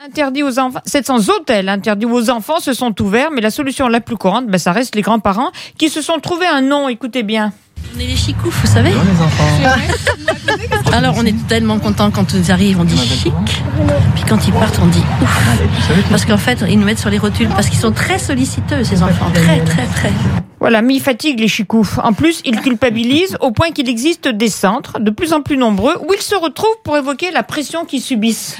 Interdit aux enfants, 700 hôtels interdits aux enfants se sont ouverts, mais la solution la plus courante, ben, ça reste les grands-parents qui se sont trouvé un nom, écoutez bien. On est les chicoufs, vous savez Alors on est tellement contents quand ils arrivent, on dit chic. Puis quand ils partent, on dit ouf. Parce qu'en fait, ils nous mettent sur les rotules parce qu'ils sont très solliciteux, ces enfants. Très, très, très. Voilà, mais ils fatiguent les chicoufs. En plus, ils culpabilisent au point qu'il existe des centres, de plus en plus nombreux, où ils se retrouvent pour évoquer la pression qu'ils subissent.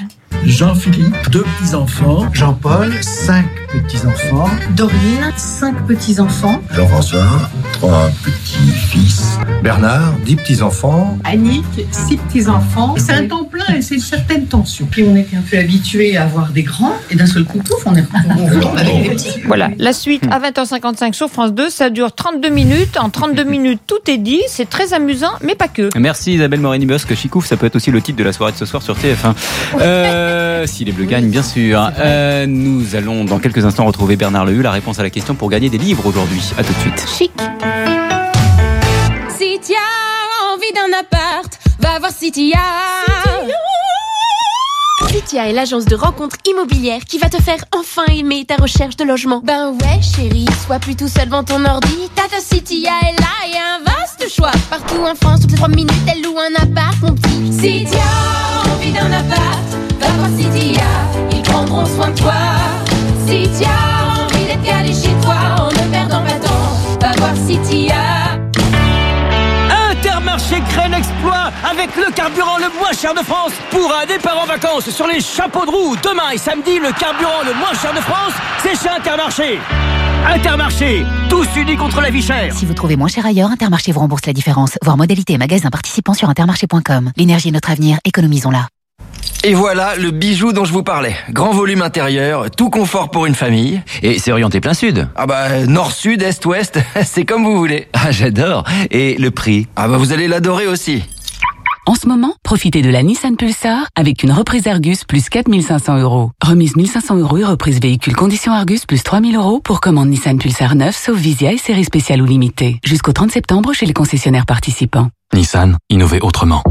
Jean-Philippe, deux petits-enfants. Jean-Paul, cinq petits-enfants. Dorine, cinq petits-enfants. Jean-François, trois petits-fils. Bernard, dix petits-enfants. Annick, six petits-enfants. C'est un temps plein et c'est une certaine tension. Puis on était un peu habitués à avoir des grands et d'un seul coup, pouf, on est avec des petits. Voilà, la suite à 20h55 sur France 2, ça dure 32 minutes. En 32 minutes, tout est dit. C'est très amusant, mais pas que. Merci Isabelle Morini-Bosque. Chicouf, ça peut être aussi le titre de la soirée de ce soir sur TF1. Euh, si les Bleus gagnent, bien sûr. Euh, nous allons dans quelques instants retrouver Bernard Lehu, la réponse à la question pour gagner des livres aujourd'hui. À tout de suite. Chic. Si tu as envie d'un appart, va voir Citia. Citia est l'agence de rencontres immobilières qui va te faire enfin aimer ta recherche de logement. Ben ouais, chérie, sois plus tout seul devant ton ordi. Tata Citia est là et un vaste choix. Partout en France, toutes les 3 minutes, elle loue un appart, mon petit. Citia, appart, va voir ils prendront soin de toi. Envie d'être calé chez toi en ne perdant pas de temps, va voir. Intermarché crée l'exploit avec le carburant le moins cher de France pour un départ en vacances sur les chapeaux de roue. Demain et samedi, le carburant le moins cher de France, c'est chez Intermarché. Intermarché, tous unis contre la vie chère. Si vous trouvez moins cher ailleurs, Intermarché vous rembourse la différence. Voir modalité et magasin participant sur intermarché.com. L'énergie est notre avenir, économisons-la. Et voilà le bijou dont je vous parlais. Grand volume intérieur, tout confort pour une famille. Et c'est orienté plein sud. Ah bah nord-sud, est-ouest, c'est comme vous voulez. Ah, j'adore. Et le prix? Ah bah vous allez l'adorer aussi. En ce moment, profitez de la Nissan Pulsar avec une reprise Argus plus 4500 euros. Remise 1500 euros et reprise véhicule condition Argus plus 3000 euros pour commande Nissan Pulsar 9 sauf Visia et série spéciale ou limitée. Jusqu'au 30 septembre chez les concessionnaires participants. Nissan, innover autrement.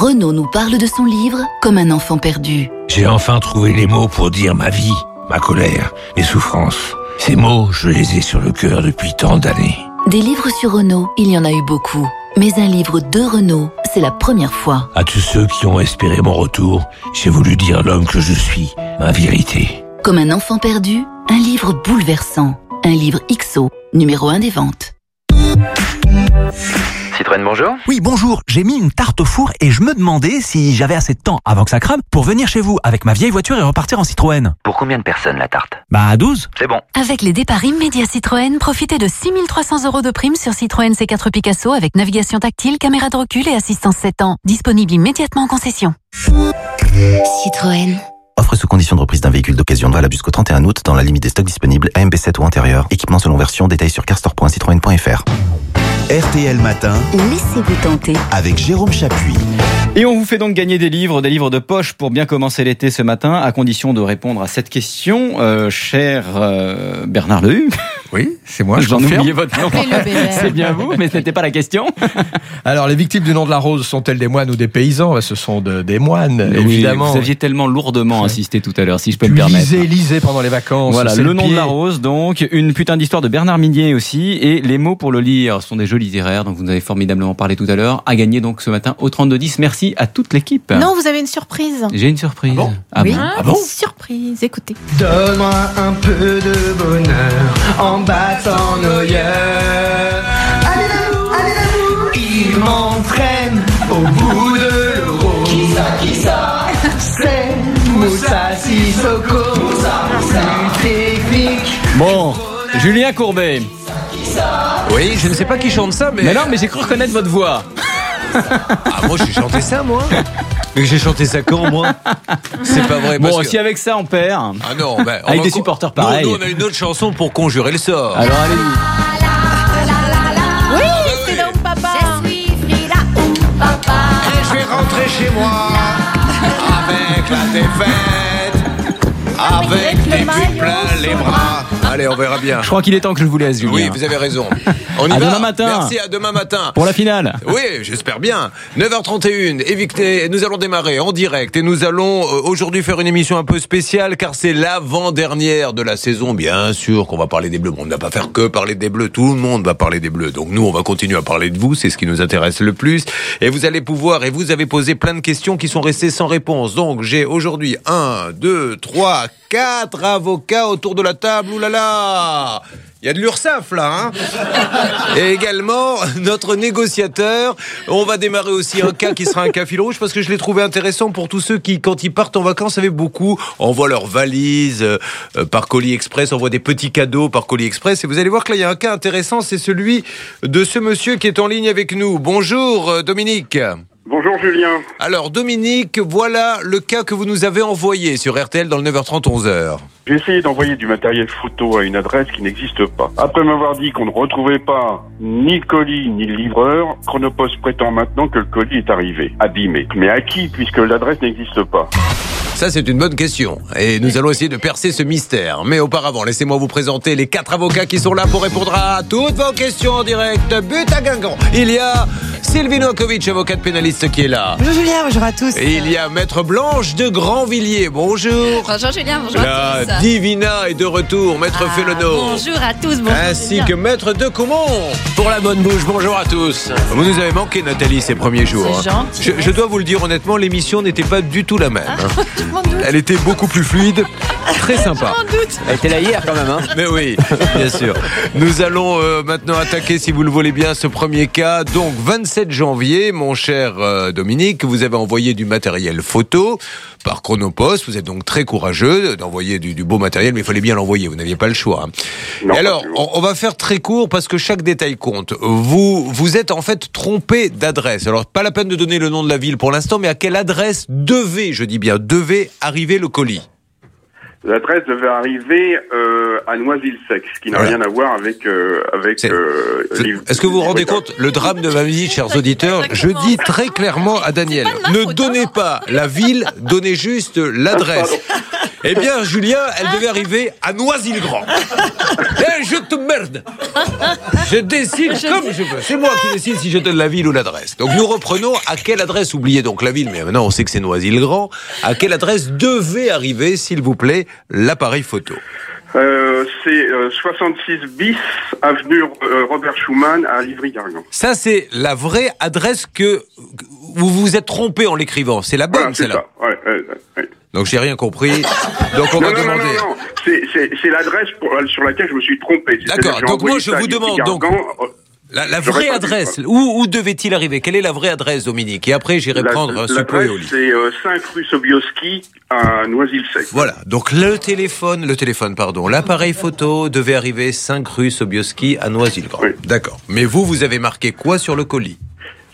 Renaud nous parle de son livre comme un enfant perdu. J'ai enfin trouvé les mots pour dire ma vie, ma colère, mes souffrances. Ces mots, je les ai sur le cœur depuis tant d'années. Des livres sur Renaud, il y en a eu beaucoup. Mais un livre de Renaud, c'est la première fois. À tous ceux qui ont espéré mon retour, j'ai voulu dire l'homme que je suis, ma vérité. Comme un enfant perdu, un livre bouleversant. Un livre XO, numéro 1 des ventes. Citroën, bonjour. Oui, bonjour. J'ai mis une tarte au four et je me demandais si j'avais assez de temps avant que ça crame pour venir chez vous avec ma vieille voiture et repartir en Citroën. Pour combien de personnes la tarte? Bah, à 12. C'est bon. Avec les départs immédiats Citroën, profitez de 6300 euros de prime sur Citroën C4 Picasso avec navigation tactile, caméra de recul et assistance 7 ans. Disponible immédiatement en concession. Citroën. Offre sous condition de reprise d'un véhicule d'occasion valable jusqu'au 31 août dans la limite des stocks disponibles AMB7 ou antérieur. Équipement selon version, détail sur carstore.citroën.fr. RTL Matin. Laissez-vous tenter. Avec Jérôme Chapuis. Et on vous fait donc gagner des livres, des livres de poche pour bien commencer l'été ce matin, à condition de répondre à cette question, euh, cher euh, Bernard Lehu. Oui, c'est moi, je J'en oublié votre nom. C'est bien vous, mais ce n'était pas la question. Alors, les victimes du nom de la rose sont-elles des moines ou des paysans? Ce sont de- des moines, évidemment. Vous aviez tellement lourdement insisté tout à l'heure, si je peux Tu me permettre. lisez, lisez pendant les vacances. Voilà, le nom de la rose, donc, une putain d'histoire de Bernard Minier aussi, et les mots pour le lire sont des jeux littéraires, donc vous nous avez formidablement parlé tout à l'heure, à gagner donc ce matin au 32-10. Merci à toute l'équipe. Non, vous avez une surprise. J'ai une surprise. Ah oui, bon Ah bon surprise. Écoutez. Donne-moi un peu de bonheur en battant nos yeux. Allez l'amour, allez l'amour, il m'entraîne au bout de l'euro. Qui ça, qui ça C'est Moussa Sissoko. Moussa, Moussa. technique. Bon, Julien Courbet. Oui, je ne sais pas qui chante ça, mais. Mais non, mais j'ai cru reconnaître votre voix. Ah, moi j'ai chanté ça, moi Mais j'ai chanté ça quand, moi? C'est pas vrai. parce Bon, que- si avec ça on perd. Ah non, ben, on Avec des supporters Nous, pareils. Nous, on a une autre chanson pour conjurer le sort. Alors allez Oui, c'est là où papa. Je suis ou papa. Et je vais rentrer chez moi avec la défaite, avec Avec le des buts plein les bras. Allez, on verra bien. Je crois qu'il est temps que je vous laisse, Julien. Oui, vous avez raison. On y À va demain matin. Merci, à demain matin. Pour la finale. Oui, j'espère bien. 9h31, évicté, nous allons démarrer en direct et nous allons euh, aujourd'hui faire une émission un peu spéciale car c'est l'avant-dernière de la saison. Bien sûr qu'on va parler des Bleus. Bon, on ne va pas faire que parler des Bleus, tout le monde va parler des Bleus. Donc nous, on va continuer à parler de vous, c'est ce qui nous intéresse le plus. Et vous allez pouvoir, et vous avez posé plein de questions qui sont restées sans réponse. Donc j'ai aujourd'hui un, deux, trois, quatre avocats autour de la table. Là il y a de l'URSAF là, hein Et également notre négociateur. On va démarrer aussi un cas qui sera un cas fil rouge parce que je l'ai trouvé intéressant pour tous ceux qui, quand ils partent en vacances, avaient beaucoup, envoient leurs valises euh, par colis express, envoient des petits cadeaux par colis express. Et vous allez voir que là, il y a un cas intéressant, c'est celui de ce monsieur qui est en ligne avec nous. Bonjour euh, Dominique. Bonjour Julien. Alors Dominique, voilà le cas que vous nous avez envoyé sur RTL dans le 9h30 11h. J'ai essayé d'envoyer du matériel photo à une adresse qui n'existe pas. Après m'avoir dit qu'on ne retrouvait pas ni le colis ni le livreur, Chronopost prétend maintenant que le colis est arrivé, abîmé. Mais à qui puisque l'adresse n'existe pas? Ça, c'est une bonne question. Et nous allons essayer de percer ce mystère. Mais auparavant, laissez-moi vous présenter les quatre avocats qui sont là pour répondre à toutes vos questions en direct. But à Guingamp. Il y a Sylvie Novakovic, avocate pénaliste, qui est là. Bonjour Julien, bonjour à tous. Et il y a Maître Blanche de Grandvilliers. Bonjour. Bonjour Julien, bonjour La à tous. Divina est de retour, Maître Ah, Félono. Bonjour à tous, bonjour Ainsi Julien. que Maître de Comont. Pour la bonne bouche, bonjour à tous. Vous nous avez manqué, Nathalie, ces premiers jours. Hein. gentil, Je, je dois vous le dire honnêtement, l'émission n'était pas du tout la même. hein. Elle était beaucoup plus fluide, très sympa. Elle était là hier quand même, hein Mais oui, bien sûr. Nous allons euh, maintenant attaquer, si vous le voulez bien, ce premier cas. Donc, 27 janvier, mon cher euh, Dominique, vous avez envoyé du matériel photo par Chronopost. Vous êtes donc très courageux d'envoyer du, du beau matériel, mais il fallait bien l'envoyer. Vous n'aviez pas le choix. hein. Et alors, on, on va faire très court parce que chaque détail compte. Vous, vous êtes en fait trompé d'adresse. Alors, pas la peine de donner le nom de la ville pour l'instant, mais à quelle adresse devait, je dis bien, devait arriver le colis? L'adresse devait arriver euh, à Noisy-le-Sec, ce qui n'a Voilà. rien à voir avec avec. avec euh, Est-ce que vous vous rendez compte le drame de ma vie, chers auditeurs Je dis très clairement à Daniel, ne donnez pas la ville, donnez juste l'adresse. Eh bien, Julien, elle devait arriver à Noisy-le-Grand. Eh, je te merde Je décide comme je veux. C'est moi qui décide si je donne la ville ou l'adresse. Donc nous reprenons à quelle adresse, oubliez donc la ville, mais maintenant on sait que c'est Noisy-le-Grand, à quelle adresse devait arriver, s'il vous plaît, l'appareil photo Euh, c'est euh, 66 bis avenue euh, Robert Schumann à Livry-Gargan. Ça, c'est la vraie adresse que vous vous êtes trompé en l'écrivant. C'est la bonne, Voilà, c'est celle-là. ça. Ouais, ouais, ouais. Donc j'ai rien compris. Donc on va non, non, demander. Non, non, non. C'est- l'adresse euh, sur laquelle je me suis trompé. D'accord. Donc moi je vous demande donc euh, la, vraie adresse. Où, où devait-il arriver? Quelle est la vraie adresse, Dominique? Et après j'irai prendre un supplément L'adresse, au lit. c'est euh, 5 rue Sobioski à Noisy-le-Sec. Voilà. Donc le téléphone, le téléphone, pardon, l'appareil photo devait arriver 5 rue Sobioski à Noisy-le-Grand. D'accord. Mais vous, vous avez marqué quoi sur le colis?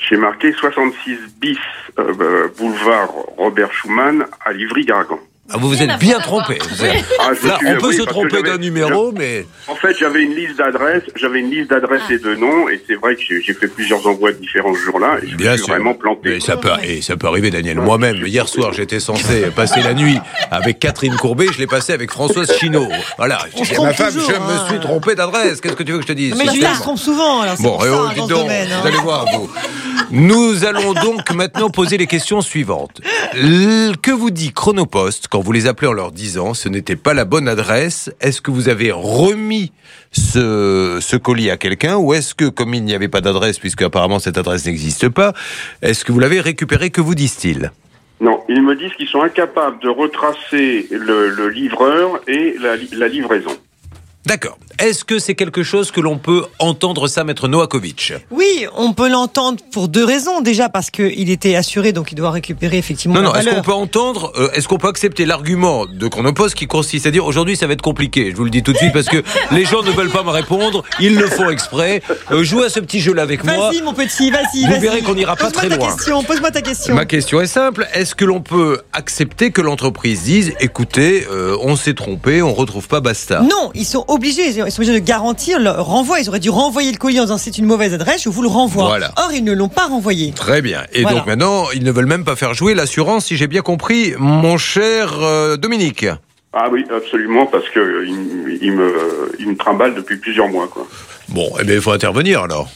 J'ai marqué 66 bis euh, boulevard Robert Schumann à Livry-Gargan. Ah, vous vous êtes bien trompé. Ah, je me Là, suis- on peut oui, se tromper d'un numéro, mais En fait, j'avais une liste d'adresses, j'avais une liste d'adresses et de noms, et c'est vrai que j'ai fait plusieurs envois différents ce jour-là, et je Bien me suis sûr. vraiment planté. Mais ça peut, et ça peut arriver, Daniel. Moi-même, hier soir, j'étais censé passer la nuit avec Catherine Courbet. Je l'ai passé avec Françoise Chinaud. Voilà. Je dis ma femme, toujours, je me hein. suis trompé d'adresse. Qu'est-ce que tu veux que je te dise? Mais Julien Sincèrement. se trompe souvent, alors Bon, et oh, dites donc, domaine, hein. vous allez voir, vous. Nous allons donc maintenant poser les questions suivantes. Que vous dit Chronopost quand vous les appelez en leur disant ce n'était pas la bonne adresse Est-ce que vous avez remis ce, ce colis à quelqu'un ou est-ce que, comme il n'y avait pas d'adresse, puisque apparemment cette adresse n'existe pas, est-ce que vous l'avez récupéré Que vous disent-ils? Non, ils me disent qu'ils sont incapables de retracer le, le livreur et la livraison. D'accord. Est-ce que c'est quelque chose que l'on peut entendre ça, maître Noakovic Oui, on peut l'entendre pour deux raisons. Déjà parce qu'il était assuré, donc il doit récupérer effectivement Non, la non, est-ce qu'on peut entendre, euh, est-ce qu'on peut accepter l'argument de Chronopost qui consiste à dire aujourd'hui ça va être compliqué? Je vous le dis tout de suite parce que les gens ne veulent pas me répondre, ils le font exprès. Euh, jouez à ce petit jeu-là avec moi. Vas-y, mon petit, vas-y, Vous verrez qu'on n'ira pas Pose-moi très ta loin. Question, pose-moi ta question. Ma question est simple, est-ce que l'on peut accepter que l'entreprise dise écoutez, euh, on s'est trompé, on retrouve pas Basta? Non, ils sont obligés, ils sont obligés de garantir le renvoi. Ils auraient dû renvoyer le colis en disant c'est une mauvaise adresse, je vous le renvoie. Voilà. Or, ils ne l'ont pas renvoyé. Très bien. Et Voilà. donc maintenant, ils ne veulent même pas faire jouer l'assurance, si j'ai bien compris, mon cher euh, Dominique. Ah oui, absolument, parce que euh, il, il me, il me trimballe depuis plusieurs mois, quoi. Bon, eh bien, il faut intervenir alors.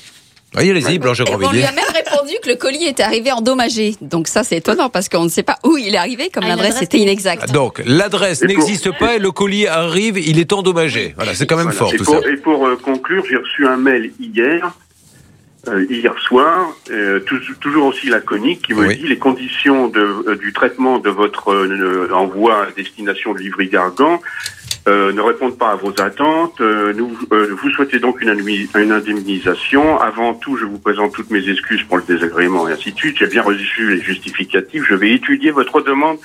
Allez, allez-y, Blanche Et on lui a même répondu que le colis était arrivé endommagé. Donc ça, c'est étonnant parce qu'on ne sait pas où il est arrivé, comme Ah, l'adresse était inexacte. Donc, l'adresse n'existe pas et le colis arrive, il est endommagé. Voilà, c'est quand même Voilà. fort et tout pour, ça. Et pour euh, conclure, j'ai reçu un mail hier, euh, hier soir, euh, tou- toujours aussi laconique, qui me dit les conditions de, euh, du traitement de votre euh, envoi à destination de Livry-Gargan euh, ne répondent pas à vos attentes. Euh, nous, euh, vous souhaitez donc une, indemni- une indemnisation. Avant tout, je vous présente toutes mes excuses pour le désagrément et ainsi de suite. J'ai bien reçu les justificatifs. Je vais étudier votre demande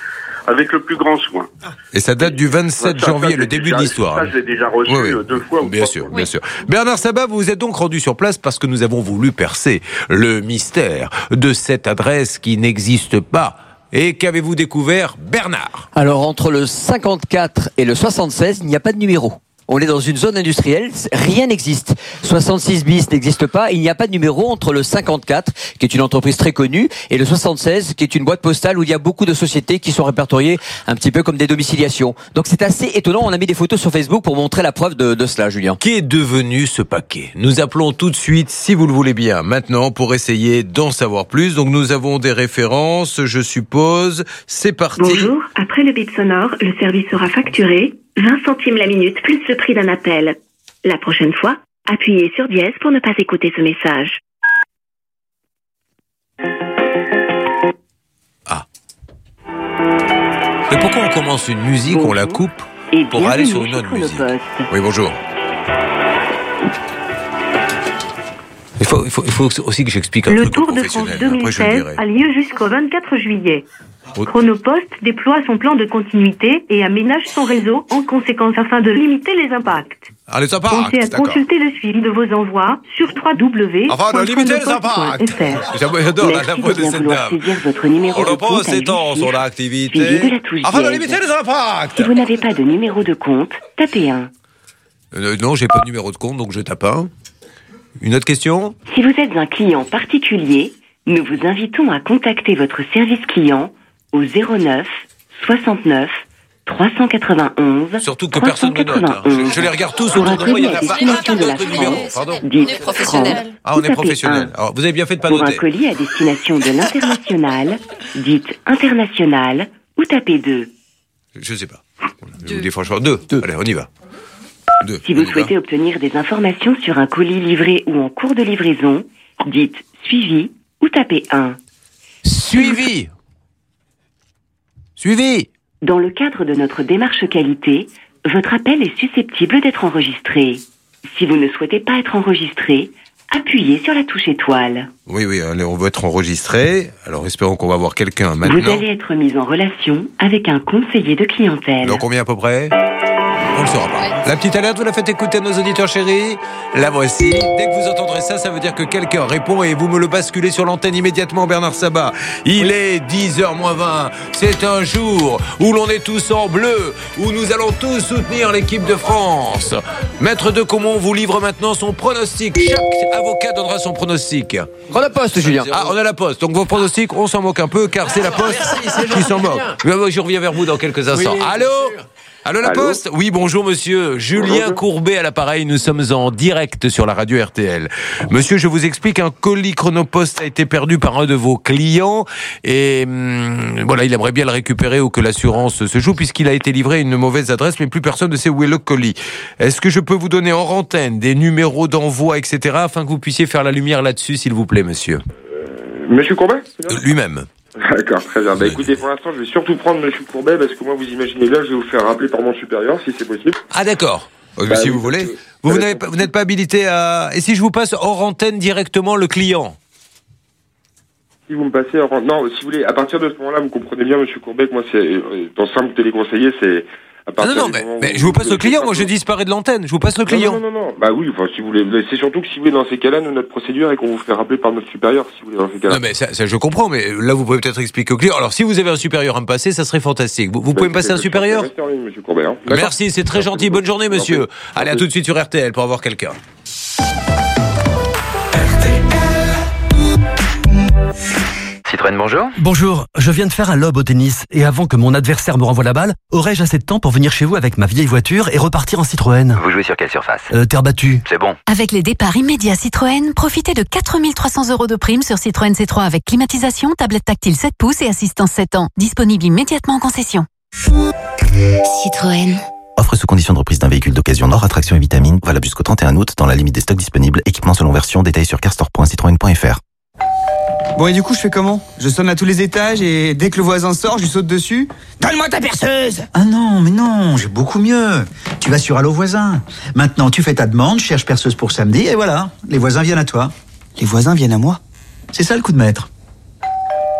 avec le plus grand soin. Et ça date du 27 Ça, ça, janvier, le début déjà- de l'histoire. Ça, je l'ai déjà reçu Oui, oui. deux fois. ou Bien trois sûr, fois. bien sûr. Bernard Sabat, vous vous êtes donc rendu sur place parce que nous avons voulu percer le mystère de cette adresse qui n'existe pas. Et qu'avez-vous découvert, Bernard? Alors, entre le 54 et le 76, il n'y a pas de numéro. On est dans une zone industrielle, rien n'existe. 66 bis n'existe pas, il n'y a pas de numéro entre le 54, qui est une entreprise très connue, et le 76, qui est une boîte postale où il y a beaucoup de sociétés qui sont répertoriées un petit peu comme des domiciliations. Donc c'est assez étonnant, on a mis des photos sur Facebook pour montrer la preuve de, de cela, Julien. Qu'est devenu ce paquet? Nous appelons tout de suite, si vous le voulez bien, maintenant pour essayer d'en savoir plus. Donc nous avons des références, je suppose. C'est parti. Bonjour, après le bip sonore, le service sera facturé 20 centimes la minute plus le prix d'un appel. La prochaine fois, appuyez sur dièse pour ne pas écouter ce message. Mais pourquoi on commence une musique, on la coupe pour aller sur une autre musique? Oui, bonjour. Il faut, il faut, il faut aussi que j'explique un Le truc aux Tour de France professionnels. Après, je le 2016 dirai. a lieu jusqu'au 24 juillet. Chronopost déploie son plan de continuité et aménage son réseau en conséquence afin de limiter les impacts. Ah, les impacts, Pensez à consulter le suivi de vos envois sur www. Enfin, de limiter les impacts. J'adore la, voix de cette dame. votre numéro On de le compte pense à étant huit son activité. Afin de limiter les impacts. Si vous n'avez pas de numéro de compte, tapez 1. Euh, non, j'ai pas de numéro de compte, donc je tape un. Une autre question Si vous êtes un client particulier, nous vous invitons à contacter votre service client au 09 69 391 Surtout que personne ne note. hein. Je, je les regarde tous Pour autour un de moi, il y en colis a à pas destination un de la. France, Pardon. dites Ah, on est professionnel. 1. Alors, vous avez bien fait de pas Pour un colis à destination de l'international, dites international ou tapez 2. Je sais pas. Je vous dis franchement, deux. Allez, on y va. Deux. Si vous va. souhaitez obtenir des informations sur un colis livré ou en cours de livraison, dites suivi ou tapez 1. Suivi Suivi Dans le cadre de notre démarche qualité, votre appel est susceptible d'être enregistré. Si vous ne souhaitez pas être enregistré, appuyez sur la touche étoile. Oui, oui, allez, on veut être enregistré. Alors, espérons qu'on va voir quelqu'un Vous maintenant. allez être mis en relation avec un conseiller de clientèle. Dans combien à peu près? On ne saura pas. La petite alerte, vous la faites écouter à nos auditeurs chéris La voici. Dès que vous entendrez ça, ça veut dire que quelqu'un répond et vous me le basculez sur l'antenne immédiatement, Bernard Sabat. Il est 10h moins 20. C'est un jour où l'on est tous en bleu, où nous allons tous soutenir l'équipe de France. Maître de Comont vous livre maintenant son pronostic. Chaque avocat donnera son pronostic. Prends la poste, Julien. Ah, on a la poste. Donc vos pronostics, on s'en moque un peu car c'est la poste qui s'en moque. Je je reviens vers vous dans quelques instants. Oui, Allô Allô la Allô poste? Oui, bonjour monsieur. Julien Courbet à l'appareil, nous sommes en direct sur la radio RTL. Monsieur, je vous explique, un colis chronopost a été perdu par un de vos clients et hum, voilà, il aimerait bien le récupérer ou que l'assurance se joue puisqu'il a été livré à une mauvaise adresse mais plus personne ne sait où est le colis. Est-ce que je peux vous donner en antenne des numéros d'envoi, etc. afin que vous puissiez faire la lumière là-dessus, s'il vous plaît, monsieur? Monsieur Courbet Euh, Lui-même. D'accord, très bien. Bah écoutez, pour l'instant, je vais surtout prendre Monsieur Courbet parce que moi, vous imaginez là, je vais vous faire rappeler par mon supérieur si c'est possible. Ah d'accord. Euh, Bah si vous voulez. parce que- Vous, pas- n'êtes pas habilité à... Et si je vous passe hors antenne directement le client? Si vous me passez, en- non, si vous voulez, à partir de ce moment-là, vous comprenez bien, Monsieur Courbet, que moi, c'est euh, dans simple téléconseiller, c'est Ah non, non, mais, je vous passe le client, moi je dis disparais de l'antenne, je vous passe le client. Non, non, non, non. Bah oui, enfin, si vous voulez, c'est surtout que si vous voulez, dans ces cas-là, nous, notre procédure est qu'on vous fait rappeler par notre supérieur, si vous voulez, dans ces cas-là. Non mais ça, ça, je comprends, mais là vous pouvez peut-être expliquer au client. Alors si vous avez un supérieur à me passer, ça serait fantastique. Vous, vous pouvez me passer un supérieur en ligne, Monsieur Courbet. hein. Merci, c'est très gentil. Bonne journée, monsieur. Allez, à tout de suite sur RTL pour avoir quelqu'un. Citroën, bonjour. Bonjour, je viens de faire un lob au tennis et avant que mon adversaire me renvoie la balle, aurais-je assez de temps pour venir chez vous avec ma vieille voiture et repartir en Citroën? Vous jouez sur quelle surface? Euh, Terre battue. C'est bon. Avec les départs immédiats Citroën, profitez de 4300 euros de prime sur Citroën C3 avec climatisation, tablette tactile 7 pouces et assistance 7 ans. Disponible immédiatement en concession. Citroën. Offre sous condition de reprise d'un véhicule d'occasion Nord Attraction et Vitamine, valable jusqu'au 31 août dans la limite des stocks disponibles. Équipement selon version, détail sur carstore.citroën.fr. Bon, et du coup, je fais comment? Je sonne à tous les étages et dès que le voisin sort, je lui saute dessus Donne-moi ta perceuse Ah non, mais non, j'ai beaucoup mieux. Tu vas sur Allo Voisin. Maintenant, tu fais ta demande, cherche perceuse pour samedi, et voilà, les voisins viennent à toi. Les voisins viennent à moi? C'est ça le coup de maître.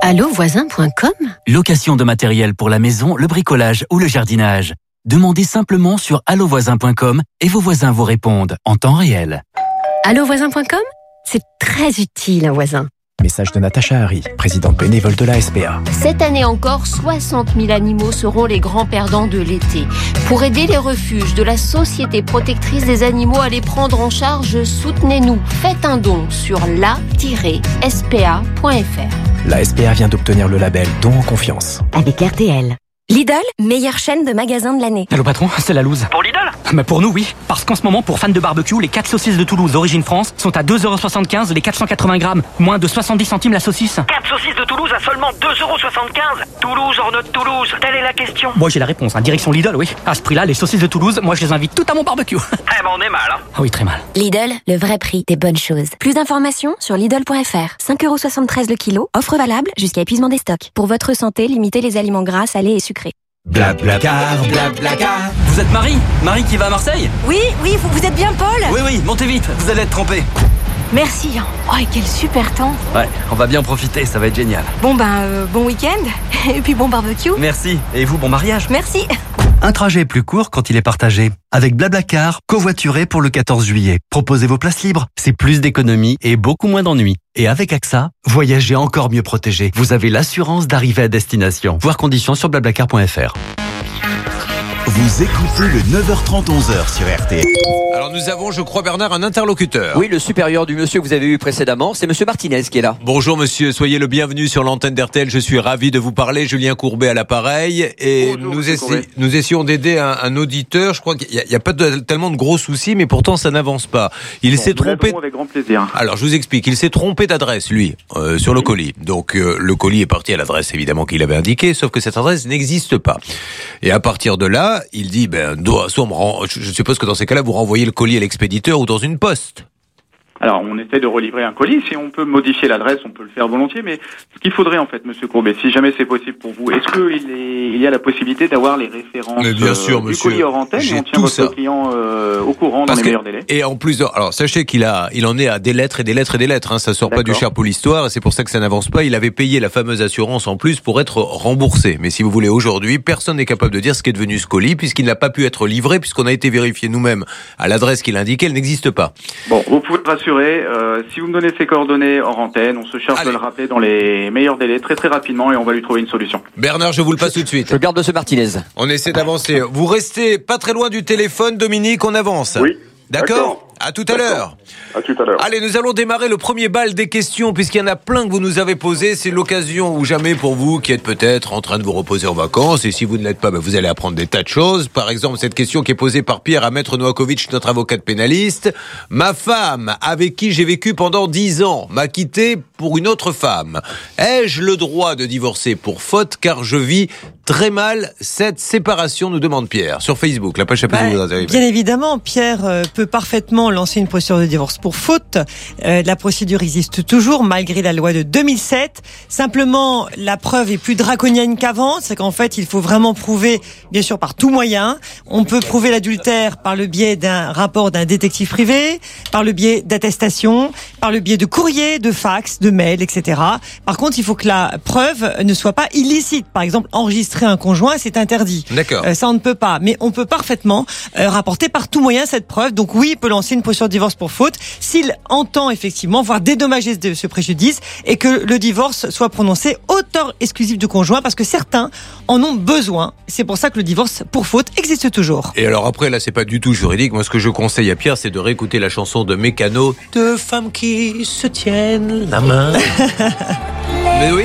Allovoisin.com Location de matériel pour la maison, le bricolage ou le jardinage. Demandez simplement sur allovoisin.com et vos voisins vous répondent en temps réel. Allovoisin.com C'est très utile, un voisin. Message de Natacha Harry, présidente bénévole de la SPA. Cette année encore, 60 000 animaux seront les grands perdants de l'été. Pour aider les refuges de la Société protectrice des animaux à les prendre en charge, soutenez-nous. Faites un don sur la-spa.fr. La SPA vient d'obtenir le label Don en confiance. Avec RTL. Lidl, meilleure chaîne de magasins de l'année. Allô patron, c'est la loose. Pour Lidl Mais pour nous oui, parce qu'en ce moment pour fans de barbecue, les 4 saucisses de Toulouse d'origine France sont à 2,75€ les 480 grammes, moins de 70 centimes la saucisse. 4 saucisses de Toulouse à seulement 2,75€ Toulouse hors notre Toulouse, telle est la question. Moi j'ai la réponse, hein. direction Lidl oui. À ce prix-là, les saucisses de Toulouse, moi je les invite toutes à mon barbecue. Eh ben on est mal hein. Ah oui, très mal. Lidl, le vrai prix des bonnes choses. Plus d'informations sur Lidl.fr. 5,73€ le kilo, offre valable jusqu'à épuisement des stocks. Pour votre santé, limitez les aliments gras, salés et sucrés. Blablacar, blablacar. Vous êtes Marie Marie qui va à Marseille Oui, oui, vous, vous êtes bien Paul Oui, oui, montez vite, vous allez être trempé. Merci. Oh, et quel super temps. Ouais, on va bien profiter, ça va être génial. Bon ben, euh, bon week-end. Et puis bon barbecue. Merci. Et vous, bon mariage. Merci. Un trajet est plus court quand il est partagé. Avec Blablacar, covoituré pour le 14 juillet. Proposez vos places libres. C'est plus d'économie et beaucoup moins d'ennuis. Et avec AXA, voyagez encore mieux protégé. Vous avez l'assurance d'arriver à destination. Voir conditions sur blablacar.fr. Vous écoutez le 9h30 11h sur RTL. Alors nous avons, je crois Bernard, un interlocuteur. Oui, le supérieur du monsieur que vous avez eu précédemment, c'est monsieur Martinez qui est là. Bonjour monsieur, soyez le bienvenu sur l'antenne d'RTL. Je suis ravi de vous parler. Julien Courbet à l'appareil. Et nous, monsieur essa- Courbet. nous essayons d'aider un, un auditeur. Je crois qu'il n'y a, pas de- tellement de gros soucis, mais pourtant ça n'avance pas. Il Bon, s'est nous trompé. avec grand plaisir. Alors je vous explique, il s'est trompé d'adresse lui euh, sur le colis. Donc euh, le colis est parti à l'adresse évidemment qu'il avait indiquée, sauf que cette adresse n'existe pas. Et à partir de là, il dit ben soit on me je suppose que dans ces cas-là vous renvoyez le colis à l'expéditeur ou dans une poste. Alors, on essaie de relivrer un colis. Si on peut modifier l'adresse, on peut le faire volontiers. Mais ce qu'il faudrait, en fait, Monsieur Courbet, si jamais c'est possible pour vous, est-ce qu'il est, il y a la possibilité d'avoir les références Mais bien sûr, euh, du monsieur. colis hors antenne et on tient votre ça. client euh, au courant dans les que- meilleurs délais Et en plus, alors sachez qu'il a, il en est à des lettres et des lettres et des lettres. Hein, ça sort pas du cher pour l'histoire, et c'est pour ça que ça n'avance pas. Il avait payé la fameuse assurance en plus pour être remboursé. Mais si vous voulez, aujourd'hui, personne n'est capable de dire ce qu'est devenu ce colis puisqu'il n'a pas pu être livré puisqu'on a été vérifié nous-mêmes à l'adresse qu'il indiquait, elle n'existe pas. Bon, vous pouvez me rassurer. euh, si vous me donnez ces coordonnées hors antenne, on se charge de le rappeler dans les meilleurs délais, très très rapidement, et on va lui trouver une solution. Bernard, je vous le passe tout de suite. Je garde ce Martinez. On essaie d'avancer. Vous restez pas très loin du téléphone, Dominique, on avance. Oui. D'accord À tout à l'heure. À tout à l'heure. Allez, nous allons démarrer le premier bal des questions, puisqu'il y en a plein que vous nous avez posées. C'est l'occasion ou jamais pour vous qui êtes peut-être en train de vous reposer en vacances. Et si vous ne l'êtes pas, ben, vous allez apprendre des tas de choses. Par exemple, cette question qui est posée par Pierre à Maître Novakovic, notre avocate pénaliste. Ma femme, avec qui j'ai vécu pendant 10 ans, m'a quitté pour une autre femme. Ai-je le droit de divorcer pour faute? Car je vis très mal cette séparation, nous demande Pierre. Sur Facebook, la page chapitre Bah. Bien évidemment, Pierre euh, peut parfaitement lancer une procédure de divorce pour faute. Euh, la procédure existe toujours malgré la loi de 2007. Simplement, la preuve est plus draconienne qu'avant. C'est qu'en fait, il faut vraiment prouver, bien sûr, par tout moyen. On peut prouver l'adultère par le biais d'un rapport d'un détective privé, par le biais d'attestations, par le biais de courriers, de fax, de mails, etc. Par contre, il faut que la preuve ne soit pas illicite. Par exemple, enregistrer un conjoint, c'est interdit. D'accord. Euh, ça, on ne peut pas. Mais on peut parfaitement euh, rapporter par tout moyen cette preuve. Donc oui, il peut lancer une procédure de divorce pour faute s'il entend effectivement voir dédommager ce, ce préjudice et que le divorce soit prononcé au tort exclusif du conjoint parce que certains en ont besoin. C'est pour ça que le divorce pour faute existe toujours. Et alors après, là, c'est pas du tout juridique. Moi, ce que je conseille à Pierre, c'est de réécouter la chanson de Mécano. Deux femmes qui se tiennent la main. Mais oui.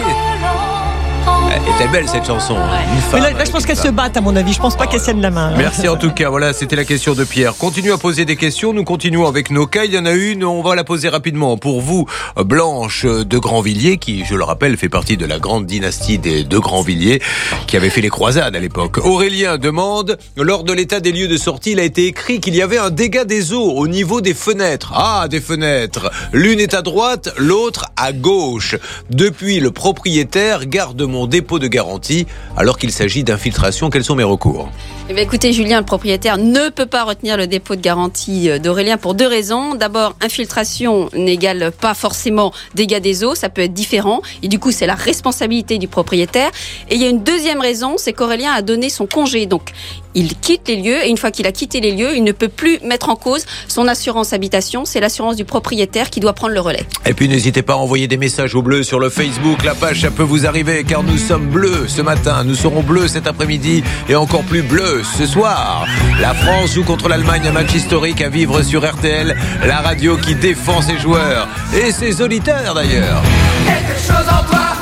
Elle était belle cette chanson. hein. Mais là, là, je pense qu'elles se battent, à mon avis. Je pense pas qu'elles tiennent la main. Merci en tout cas. Voilà, c'était la question de Pierre. Continuez à poser des questions. Nous continuons avec nos cas. Il y en a une. On va la poser rapidement. Pour vous, Blanche de Grandvilliers, qui, je le rappelle, fait partie de la grande dynastie des de Grandvilliers, qui avait fait les croisades à l'époque. Aurélien demande, lors de l'état des lieux de sortie, il a été écrit qu'il y avait un dégât des eaux au niveau des fenêtres. Ah, des fenêtres. L'une est à droite, l'autre à gauche. Depuis, le propriétaire garde mon dépôt de garantie alors qu'il s'agit d'infiltration. Quels sont mes recours? Eh écoutez, Julien, le propriétaire ne peut pas retenir le dépôt de garantie euh, d'Aurélien pour deux raisons. D'abord, infiltration n'égale pas forcément dégâts des eaux, ça peut être différent. Et du coup, c'est la responsabilité du propriétaire. Et il y a une deuxième raison, c'est qu'Aurélien a donné son congé. Donc, il quitte les lieux et une fois qu'il a quitté les lieux, il ne peut plus mettre en cause son assurance habitation. C'est l'assurance du propriétaire qui doit prendre le relais. Et puis n'hésitez pas à envoyer des messages au bleu sur le Facebook. La page, ça peut vous arriver car nous sommes bleus ce matin. Nous serons bleus cet après-midi et encore plus bleus ce soir. La France joue contre l'Allemagne, un match historique à vivre sur RTL. La radio qui défend ses joueurs et ses auditeurs d'ailleurs. Quelque chose en toi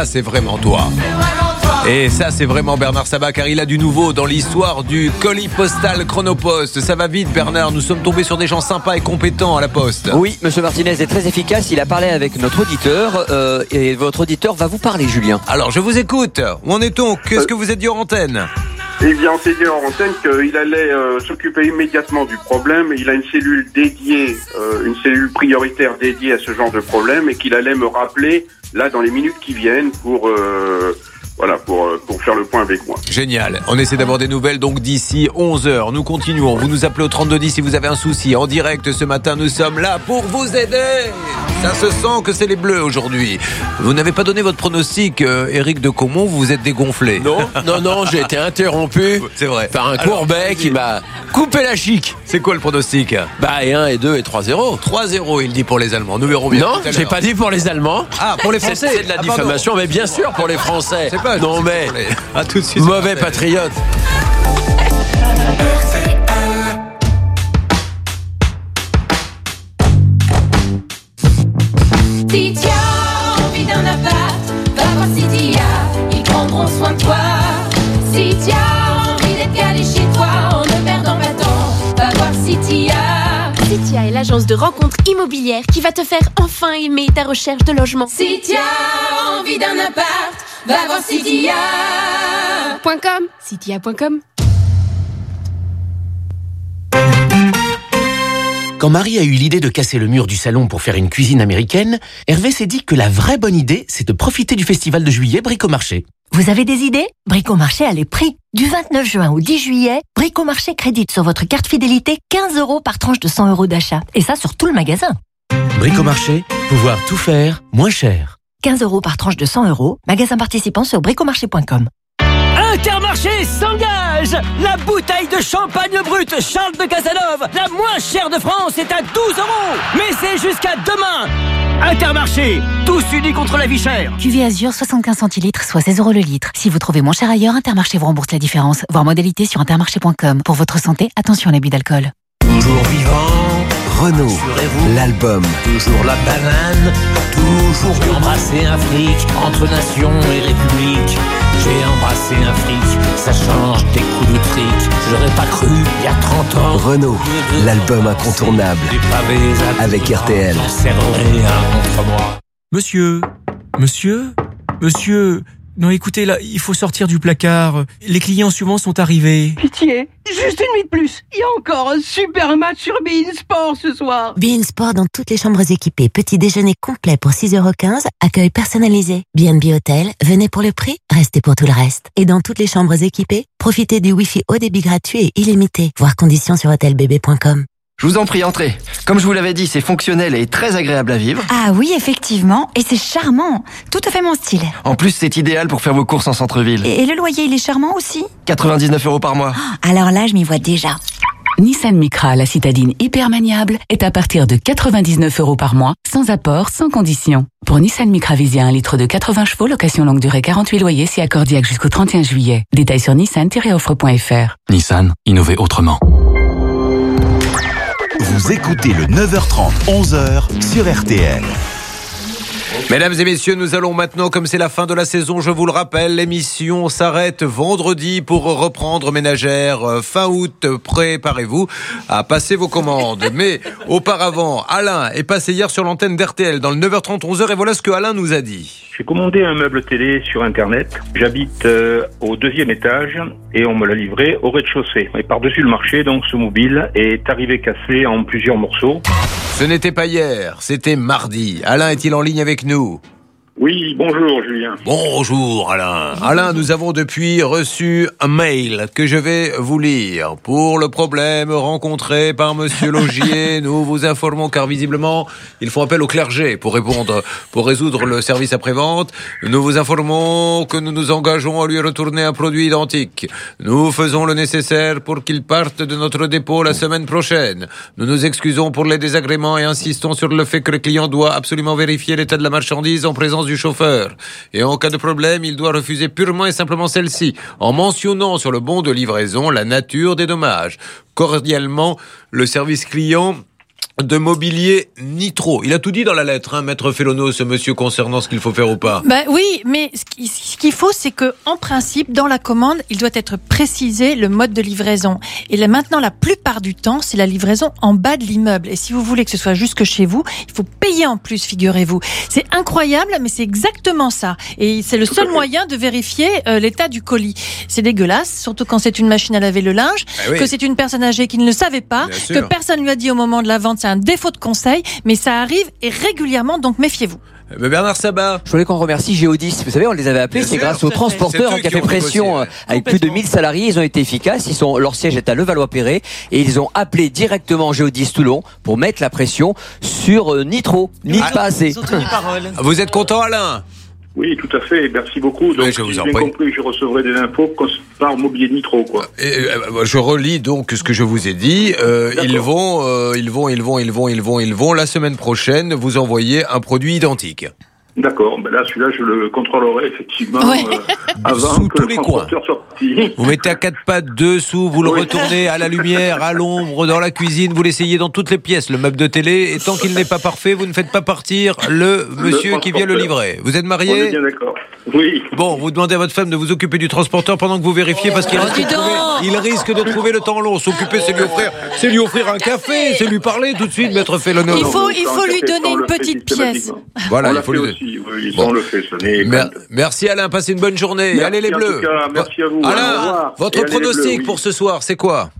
ça c'est vraiment toi. Et ça, c'est vraiment Bernard Sabat, car il a du nouveau dans l'histoire du colis postal Chronopost. Ça va vite, Bernard. Nous sommes tombés sur des gens sympas et compétents à la poste. Oui, Monsieur Martinez est très efficace. Il a parlé avec notre auditeur euh, et votre auditeur va vous parler, Julien. Alors, je vous écoute. Où en est-on? Qu'est-ce que vous êtes dit en antenne? Eh bien, on s'est dit en antenne qu'il allait euh, s'occuper immédiatement du problème. Il a une cellule dédiée, euh, cellule prioritaire dédiée à ce genre de problème et qu'il allait me rappeler là dans les minutes qui viennent pour euh, voilà pour euh, pour faire le point avec moi. Génial. On essaie d'avoir des nouvelles donc d'ici 11h. Nous continuons. Vous nous appelez au 3210 si vous avez un souci. En direct ce matin, nous sommes là pour vous aider. Ça se sent que c'est les bleus aujourd'hui. Vous n'avez pas donné votre pronostic, euh, Éric de Comont. Vous vous êtes dégonflé. Non, non, non, j'ai été interrompu C'est vrai. par un Alors, courbet qui m'a Coupez la chic C'est quoi le pronostic? Bah, et 1, et 2, et 3-0. 3-0, il dit pour les Allemands. Nous verrons bien. Non, tout à j'ai l'heure. pas dit pour les Allemands. Ah, pour les C'est- Français. C'est de la Ah, pardon. diffamation, mais bien sûr pour les Français. C'est pas- Non, mais. pour les- À tout de suite. Mauvais patriote. Tu as envie d'un appart, va voir Cydia, ils prendront soin de toi. Si tu as envie d'être calé chez toi, en ne perdant pas de temps, va voir Cydia. Citia est l'agence de rencontres immobilières qui va te faire enfin aimer ta recherche de logement. Si tu as envie d'un appart, va voir Cydia. .com, citia.com. Quand Marie a eu l'idée de casser le mur du salon pour faire une cuisine américaine, Hervé s'est dit que la vraie bonne idée, c'est de profiter du festival de juillet Bricomarché. Vous avez des idées? Bricomarché a les prix. Du 29 juin au 10 juillet, Bricomarché crédite sur votre carte fidélité 15 euros par tranche de 100 euros d'achat. Et ça sur tout le magasin. Bricomarché, pouvoir tout faire moins cher. 15 euros par tranche de 100 euros. Magasin participant sur bricomarché.com. Intermarché s'engage La bouteille de champagne brut Charles de Casanova, la moins chère de France, est à 12 euros Mais c'est jusqu'à demain Intermarché, tous unis contre la vie chère Cuvée Azur 75 centilitres, soit 16 euros le litre. Si vous trouvez moins cher ailleurs, Intermarché vous rembourse la différence. Voir modalité sur intermarché.com. Pour votre santé, attention à l'abus d'alcool. Toujours vivant, Renault, l'album. Toujours la banane, toujours embrasser un fric entre nation et république. J'ai embrassé un fric, ça change des coups de fric. J'aurais pas cru il y a 30 ans. Renault, l'album incontournable. Avec RTL. Monsieur, monsieur, monsieur. Non, écoutez, là, il faut sortir du placard. Les clients suivants sont arrivés. Pitié, juste une nuit de plus. Il y a encore un super match sur Bein Sport ce soir. Bein Sport dans toutes les chambres équipées. Petit déjeuner complet pour 6,15€. Accueil personnalisé. B&B Hôtel. Venez pour le prix, restez pour tout le reste. Et dans toutes les chambres équipées, profitez du Wi-Fi haut débit gratuit et illimité. Voir conditions sur hôtelbb.com. Je vous en prie, entrez. Comme je vous l'avais dit, c'est fonctionnel et très agréable à vivre. Ah oui, effectivement, et c'est charmant. Tout à fait mon style. En plus, c'est idéal pour faire vos courses en centre-ville. Et le loyer, il est charmant aussi 99 euros par mois. Alors là, je m'y vois déjà. Nissan Micra, la citadine hyper maniable, est à partir de 99 euros par mois, sans apport, sans condition. Pour Nissan Micra Visia, un litre de 80 chevaux, location longue durée 48 loyers, si accordiaque jusqu'au 31 juillet. Détails sur nissan-offre.fr. Nissan, innover autrement. Vous écoutez le 9h30, 11h sur RTL. Mesdames et messieurs, nous allons maintenant, comme c'est la fin de la saison, je vous le rappelle, l'émission s'arrête vendredi pour reprendre ménagère euh, fin août. Préparez-vous à passer vos commandes. Mais auparavant, Alain est passé hier sur l'antenne d'RTL dans le 9h30, 11h et voilà ce que Alain nous a dit. J'ai commandé un meuble télé sur Internet. J'habite euh, au deuxième étage et on me l'a livré au rez-de-chaussée. Et par-dessus le marché, donc ce mobile est arrivé cassé en plusieurs morceaux. Ce n'était pas hier, c'était mardi. Alain est-il en ligne avec nous? Oui, bonjour Julien. Bonjour Alain. Alain, nous avons depuis reçu un mail que je vais vous lire. Pour le problème rencontré par Monsieur Logier, nous vous informons car visiblement, ils font appel au clergé pour répondre, pour résoudre le service après-vente. Nous vous informons que nous nous engageons à lui retourner un produit identique. Nous faisons le nécessaire pour qu'il parte de notre dépôt la semaine prochaine. Nous nous excusons pour les désagréments et insistons sur le fait que le client doit absolument vérifier l'état de la marchandise en présence du chauffeur. Et en cas de problème, il doit refuser purement et simplement celle-ci, en mentionnant sur le bon de livraison la nature des dommages. Cordialement, le service client de mobilier Nitro. Il a tout dit dans la lettre, hein, Maître Félono, ce monsieur, concernant ce qu'il faut faire ou pas. Ben oui, mais ce qui- ce qu'il faut, c'est que, en principe, dans la commande, il doit être précisé le mode de livraison. Et là, maintenant, la plupart du temps, c'est la livraison en bas de l'immeuble. Et si vous voulez que ce soit jusque chez vous, il faut payer en plus, figurez-vous. C'est incroyable, mais c'est exactement ça. Et c'est le seul moyen de vérifier euh, l'état du colis. C'est dégueulasse, surtout quand c'est une machine à laver le linge, oui. que c'est une personne âgée qui ne le savait pas, que personne lui a dit au moment de la vente, un défaut de conseil, mais ça arrive et régulièrement, donc méfiez-vous. Mais Bernard Sabat. Je voulais qu'on remercie Géodis. Vous savez, on les avait appelés, c'est grâce aux transporteurs eux qui a qui fait pression négocié, euh, ouais. avec plus de 1000 salariés. Ils ont été efficaces. Ils sont, leur siège est à Levallois-Perret et ils ont appelé directement Géodis Toulon pour mettre la pression sur euh, Nitro. Ni Ah, pas assez. Vous êtes content, Alain? Oui, tout à fait. Merci beaucoup. Donc, je si vous j'ai en prie. compris, je recevrai des infos par Mobilier Nitro, quoi. Et, euh, je relis donc ce que je vous ai dit. Euh, ils vont, euh, ils vont, ils vont, ils vont, ils vont, ils vont la semaine prochaine vous envoyer un produit identique. D'accord. Ben là, celui-là, je le contrôlerai effectivement euh, avant Sous que tous le les coins. Vous mettez à quatre pattes dessous, vous le retournez à la lumière, à l'ombre, dans la cuisine, vous l'essayez dans toutes les pièces, le meuble de télé, et tant qu'il n'est pas parfait, vous ne faites pas partir le monsieur qui vient le livrer. Vous êtes On est marié bien d'accord. Oui. Bon, vous demandez à votre femme de vous occuper du transporteur pendant que vous vérifiez parce qu'il Oh, risque, il risque de trouver le temps long. S'occuper, c'est lui offrir, c'est lui offrir un café, c'est lui parler tout de suite, maître Félono. Il faut, il faut lui donner une petite pièce. Voilà, il faut lui- aussi. Oui, Bon. on le fait. Ce n'est Mer- merci Alain, passez une bonne journée. Merci Allez les bleus. cas, merci à vous. Alain, votre Et pronostic Bleus, oui. pour ce soir, c'est quoi?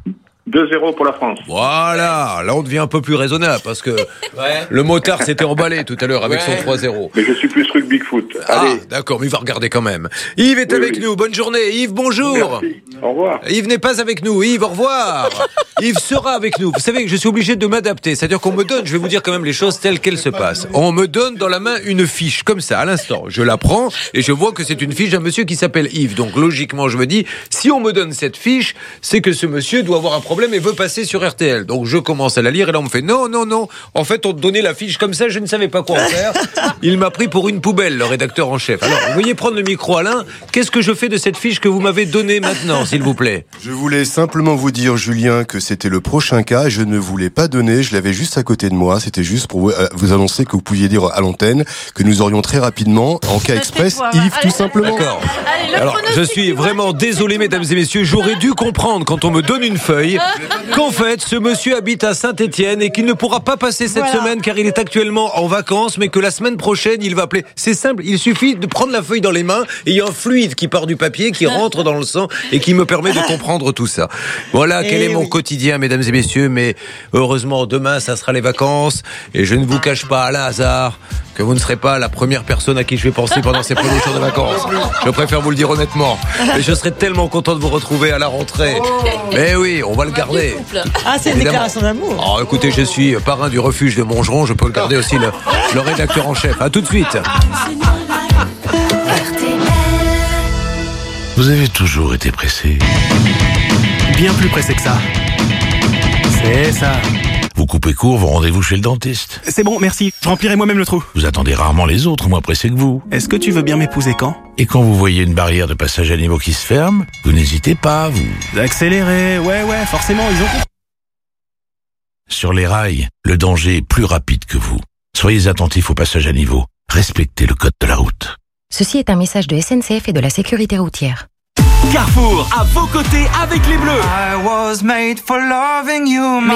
2-0 pour la France. Voilà, là on devient un peu plus raisonnable parce que le motard s'était emballé tout à l'heure avec son 3-0. Mais je suis plus rugby que foot. Ah, Allez. d'accord, mais il va regarder quand même. Yves est Oui, avec oui. nous. Bonne journée. Yves, bonjour. Merci. Au revoir. Yves n'est pas avec nous. Yves, au revoir. Yves sera avec nous. Vous savez que je suis obligé de m'adapter. C'est-à-dire qu'on me donne, je vais vous dire quand même les choses telles qu'elles se passent. On me donne dans la main une fiche, comme ça, à l'instant. Je la prends et je vois que c'est une fiche d'un monsieur qui s'appelle Yves. Donc, logiquement, je me dis, si on me donne cette fiche, c'est que ce monsieur doit avoir un problème et veut passer sur RTL. Donc, je commence à la lire et là, on me fait, non, non, non. En fait, on te donnait la fiche comme ça, je ne savais pas quoi en faire. Il m'a pris pour une poubelle, le rédacteur en chef. Alors, vous voyez prendre le micro, Alain. Qu'est-ce que je fais de cette fiche que vous m'avez donnée maintenant, s'il vous plaît? Je voulais simplement vous dire, Julien, que c'était le prochain cas. Je ne vous l'ai pas donné. Je l'avais juste à côté de moi. C'était juste pour vous, euh, annoncer que vous pouviez dire à l'antenne que nous aurions très rapidement, en cas express, Yves, tout simplement. D'accord. Alors, je suis vraiment désolé, mesdames et messieurs. J'aurais dû comprendre quand on me donne une feuille qu'en fait, ce monsieur habite à Saint-Etienne et qu'il ne pourra pas passer cette Voilà. semaine car il est actuellement en vacances, mais que la semaine prochaine, il va appeler. C'est simple. Il suffit de prendre la feuille dans les mains et il y a un fluide qui part du papier, qui rentre dans le sang et qui me permet de comprendre tout ça. Voilà quel Eh est mon quotidien, mesdames et messieurs. Mais heureusement, demain, ça sera les vacances et je ne vous cache pas, à hasard, que vous ne serez pas la première personne à qui je vais penser pendant ces premiers jours de vacances. Je préfère vous le dire honnêtement. Et je serai tellement content de vous retrouver à la rentrée. Mais oui, on va le garder. Ah, c'est une déclaration d'amour. Oh, écoutez, je suis parrain du refuge de Montgeron. Je peux le garder aussi, le, le rédacteur en chef. À tout de suite. Vous avez toujours été pressé. Bien plus pressé que ça. C'est ça. Vous coupez court vos rendez-vous chez le dentiste. C'est bon, merci. Je remplirai moi-même le trou. Vous attendez rarement les autres moins pressés que vous. Est-ce que tu veux bien m'épouser quand? Et quand vous voyez une barrière de passage à niveau qui se ferme, vous n'hésitez pas, vous. Accélérer, ouais, ouais, forcément, ils ont. Sur les rails, le danger est plus rapide que vous. Soyez attentifs au passage à niveau. Respectez le code de la route. Ceci est un message de SNCF et de la sécurité routière. Carrefour, à vos côtés avec les bleus. Mais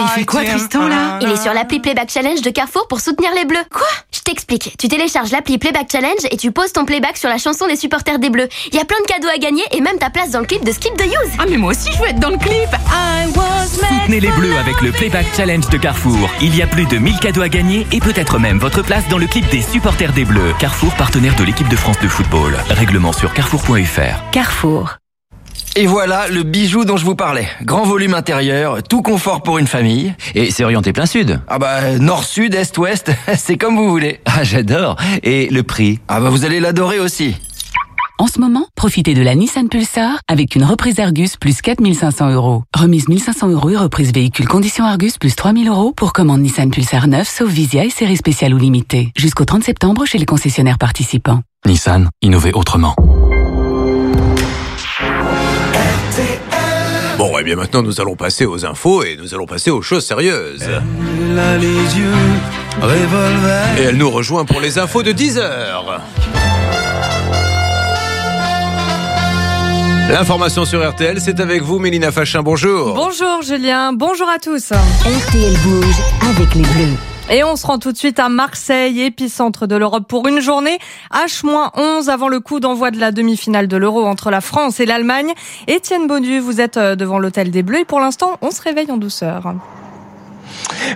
il fait quoi Tristan là Il est sur l'appli Playback Challenge de Carrefour pour soutenir les bleus. Quoi Je t'explique. Tu télécharges l'appli Playback Challenge et tu poses ton playback sur la chanson des supporters des bleus. Il y a plein de cadeaux à gagner et même ta place dans le clip de Skip the Use. Ah mais moi aussi je veux être dans le clip. I was Soutenez les bleus avec le Playback Challenge de Carrefour. Il y a plus de 1000 cadeaux à gagner et peut-être même votre place dans le clip des supporters des bleus. Carrefour, partenaire de l'équipe de France de football. Règlement sur carrefour.fr. Carrefour. Et voilà le bijou dont je vous parlais. Grand volume intérieur, tout confort pour une famille. Et c'est orienté plein sud. Ah bah nord-sud, est-ouest, c'est comme vous voulez. Ah, j'adore. Et le prix Ah bah vous allez l'adorer aussi. En ce moment, profitez de la Nissan Pulsar avec une reprise Argus plus 4500 euros. Remise 1500 euros et reprise véhicule condition Argus plus 3000 euros pour commande Nissan Pulsar 9 sauf Visia et série spéciale ou limitée. Jusqu'au 30 septembre chez les concessionnaires participants. Nissan, innover autrement. Bon, et bien maintenant, nous allons passer aux infos et nous allons passer aux choses sérieuses. Et elle nous rejoint pour les infos de 10 heures. L'information sur RTL, c'est avec vous, Mélina Fachin. Bonjour. Bonjour Julien, bonjour à tous. RTL bouge avec les Bleus. Et on se rend tout de suite à Marseille, épicentre de l'Europe pour une journée. H-11 avant le coup d'envoi de la demi-finale de l'Euro entre la France et l'Allemagne. Étienne Baudu, vous êtes euh, devant l'hôtel des Bleus et pour l'instant, on se réveille en douceur.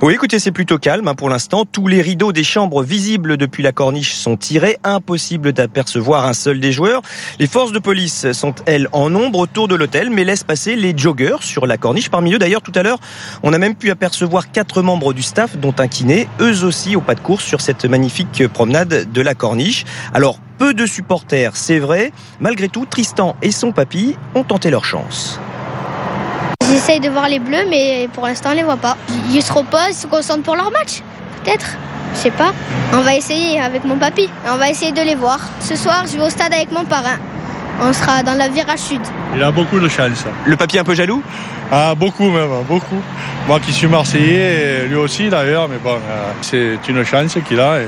Oui, écoutez, c'est plutôt calme hein, pour l'instant. Tous les rideaux des chambres visibles depuis la corniche sont tirés. Impossible d'apercevoir un seul des joueurs. Les forces de police sont, elles, en nombre autour de l'hôtel, mais laissent passer les joggeurs sur la corniche. Parmi eux, d'ailleurs, tout à l'heure, on a même pu apercevoir quatre membres du staff, dont un kiné, eux aussi au pas de course sur cette magnifique promenade de la corniche. Alors, peu de supporters, c'est vrai. Malgré tout, Tristan et son papy ont tenté leur chance. J'essaye de voir les bleus, mais pour l'instant, on les voit pas. Ils se reposent, ils se concentrent pour leur match, peut-être. Je sais pas. On va essayer avec mon papy. On va essayer de les voir. Ce soir, je vais au stade avec mon parrain. On sera dans la virage sud. Il a beaucoup de chance. Le papy un peu jaloux Ah, beaucoup même, beaucoup. Moi qui suis Marseillais, lui aussi d'ailleurs, mais bon, euh, c'est une chance qu'il a et